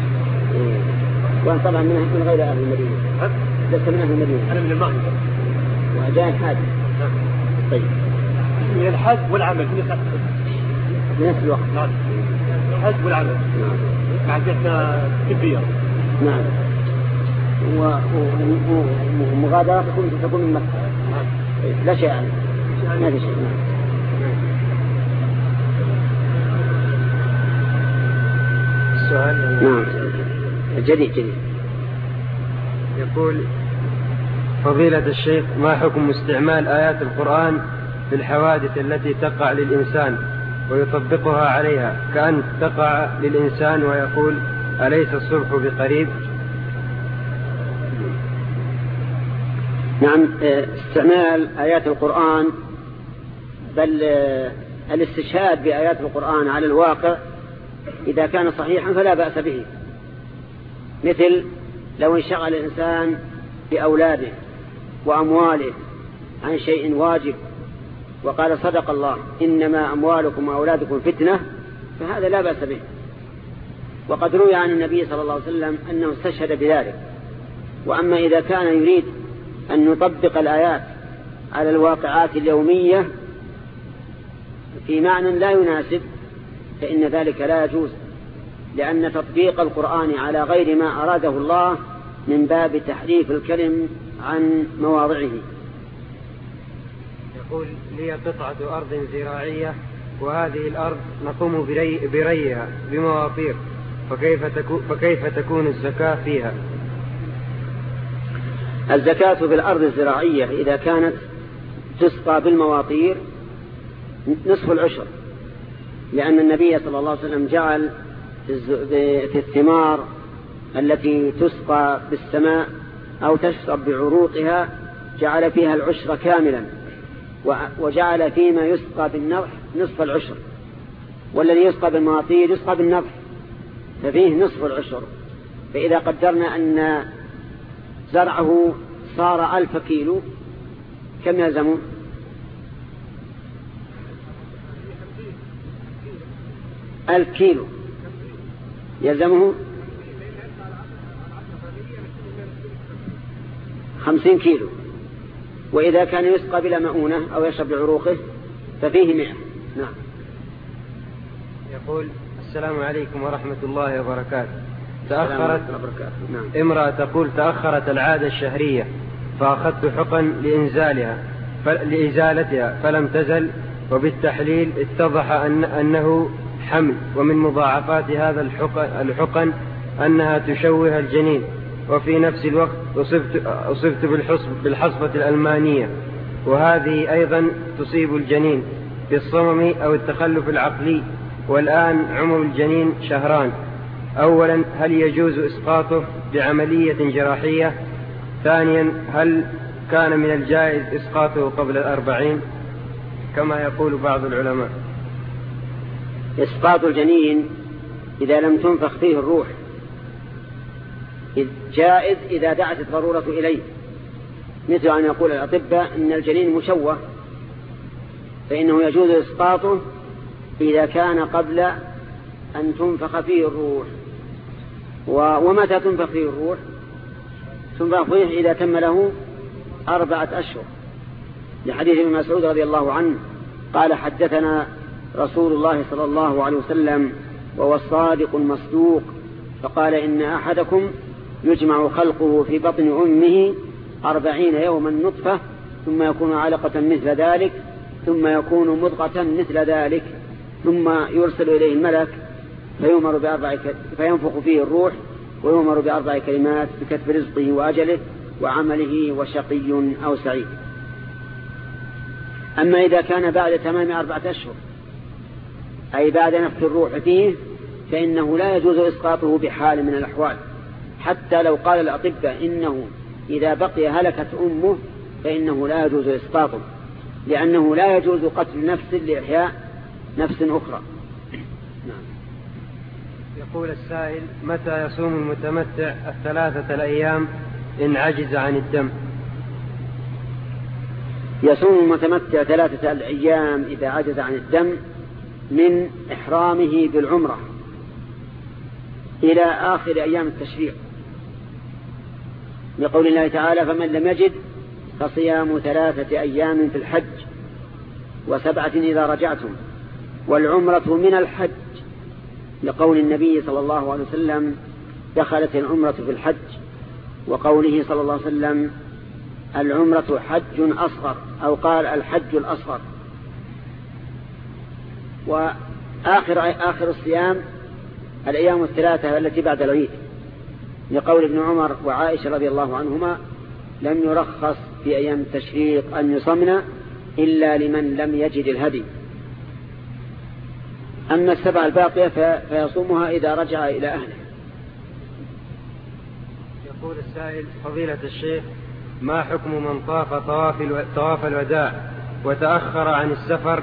وأنت طبعا من غير أهل المدينة. لست من أهل المدينة. أنا من المغرب. وجاء الحاج طيب. من الحج والعمل في نفس الوقت. نعم. الحج والعمل. نعم. بعد طبية. نعم. ومغادرة تكون تكون من مكة. طيب. لا شيء عنه ما في شيء. نعم. السؤال نعم. جديد جديد. يقول فضيلة الشيخ ما حكم استعمال آيات القرآن في الحوادث التي تقع للإنسان ويطبقها عليها؟ كأن تقع للإنسان ويقول أليس الصبح بقريب؟ نعم استعمال آيات القرآن بل الاستشهاد بآيات القرآن على الواقع إذا كان صحيحا فلا بأس به. مثل لو انشغل الإنسان بأولاده وأمواله عن شيء واجب وقال صدق الله إنما أموالكم وأولادكم فتنة فهذا لا بأس به. وقد روي عن النبي صلى الله عليه وسلم أنه استشهد بذلك. وأما إذا كان يريد أن يطبق الآيات على الواقعات اليومية في معنى لا يناسب فإن ذلك لا يجوز لأن تطبيق القرآن على غير ما أراده الله من باب تحريف الكلم عن مواضعه. يقول لي قطعة أرض زراعية وهذه الأرض نقوم بري بريها بمواطير فكيف تكون, فكيف تكون الزكاة فيها؟ الزكاة في الأرض الزراعية إذا كانت تسقى بالمواطير نصف العشر. لأن النبي صلى الله عليه وسلم جعل في الثمار التي تسقى بالسماء أو تشرب بعروقها جعل فيها العشر كاملا وجعل فيما يسقى بالنضح نصف العشر والذي يسقى بالمواطير يسقى بالنضح ففيه نصف العشر. فإذا قدرنا أن زرعه صار ألف كيلو كم يلزمه ألف كيلو يلزمه خمسين كيلو. وإذا كان يسقى بلا مؤونة أو يشرب بعروقه ففيه مئة. نعم. يقول السلام عليكم ورحمة الله وبركاته. تأخرت نعم. امرأة تقول تأخرت العادة الشهرية فأخذت حقا لإنزالها لإزالتها فلم تزل وبالتحليل اتضح أن أنه حمل ومن مضاعفات هذا الحقن أنها تشوه الجنين وفي نفس الوقت أصبت, أصبت بالحصبة الألمانية وهذه أيضا تصيب الجنين بالصمم أو التخلف العقلي والآن عمر الجنين شهران. أولا هل يجوز إسقاطه بعملية جراحية؟ ثانيا هل كان من الجائز إسقاطه قبل الأربعين؟ كما يقول بعض العلماء. إسقاط الجنين إذا لم تنفخ فيه الروح جائز إذا دعت الضرورة إليه. مثل أن يقول الأطباء إن الجنين مشوه فإنه يجوز إسقاطه إذا كان قبل أن تنفخ فيه الروح. ومتى تنفخ فيه الروح؟ تنفخ فيه إذا تم له أربعة أشهر. لحديث ابن مسعود رضي الله عنه قال حدثنا رسول الله صلى الله عليه وسلم وهو الصادق المصدوق فقال إن أحدكم يجمع خلقه في بطن أمه أربعين يوما نطفة ثم يكون علقة مثل ذلك ثم يكون مضغة مثل ذلك ثم يرسل إليه الملك فيؤمر بأربع فينفخ فيه الروح ويؤمر بأربع كلمات بكتب رزقه وأجله وعمله وشقي أو سعيد. أما إذا كان بعد تمام أربعة أشهر أي بعد نفخ الروح فيه فإنه لا يجوز إسقاطه بحال من الأحوال. حتى لو قال الأطباء إنه إذا بقي هلكت أمه فإنه لا يجوز إسقاطه لأنه لا يجوز قتل نفس لإحياء نفس أخرى. نعم. يقول السائل متى يصوم المتمتع الثلاثة الأيام إن عجز عن الدم؟ يصوم المتمتع ثلاثة الأيام إذا عجز عن الدم من إحرامه بالعمرة إلى آخر أيام التشريق. لقول الله تعالى فمن لم يجد فصيام ثلاثة أيام في الحج وسبعة إذا رجعتم والعمرة من الحج. لقول النبي صلى الله عليه وسلم دخلت العمرة في الحج. وقوله صلى الله عليه وسلم العمرة حج أصغر. أو قال الحج الأصغر. وآخر آخر الصيام الأيام الثلاثة التي بعد العيد. لقول ابن عمر وعائشة رضي الله عنهما لم يرخص في أيام التشريق أن يصمنا إلا لمن لم يجد الهدي. أما السبع الباقية فيصومها إذا رجع إلى أهله. يقول السائل فضيلة الشيخ ما حكم من طاف طواف, الوداع وتأخر عن السفر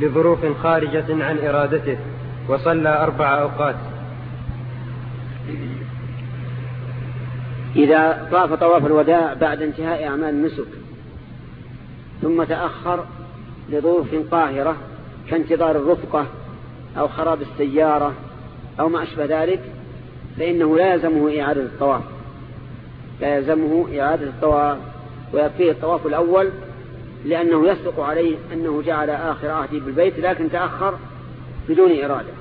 لظروف خارجة عن إرادته وصلى أربع أوقات. إذا طاف طواف الوداع بعد انتهاء أعمال النسك ثم تأخر لظروف قاهرة كانتظار الرفقة أو خراب السيارة أو ما أشبه ذلك فإنه لا يلزمه إعادة الطواف. لا يلزمه إعادة الطواف ويكفيه الطواف الأول لأنه يصدق عليه أنه جعل آخر عهده بالبيت لكن تأخر بدون إرادة.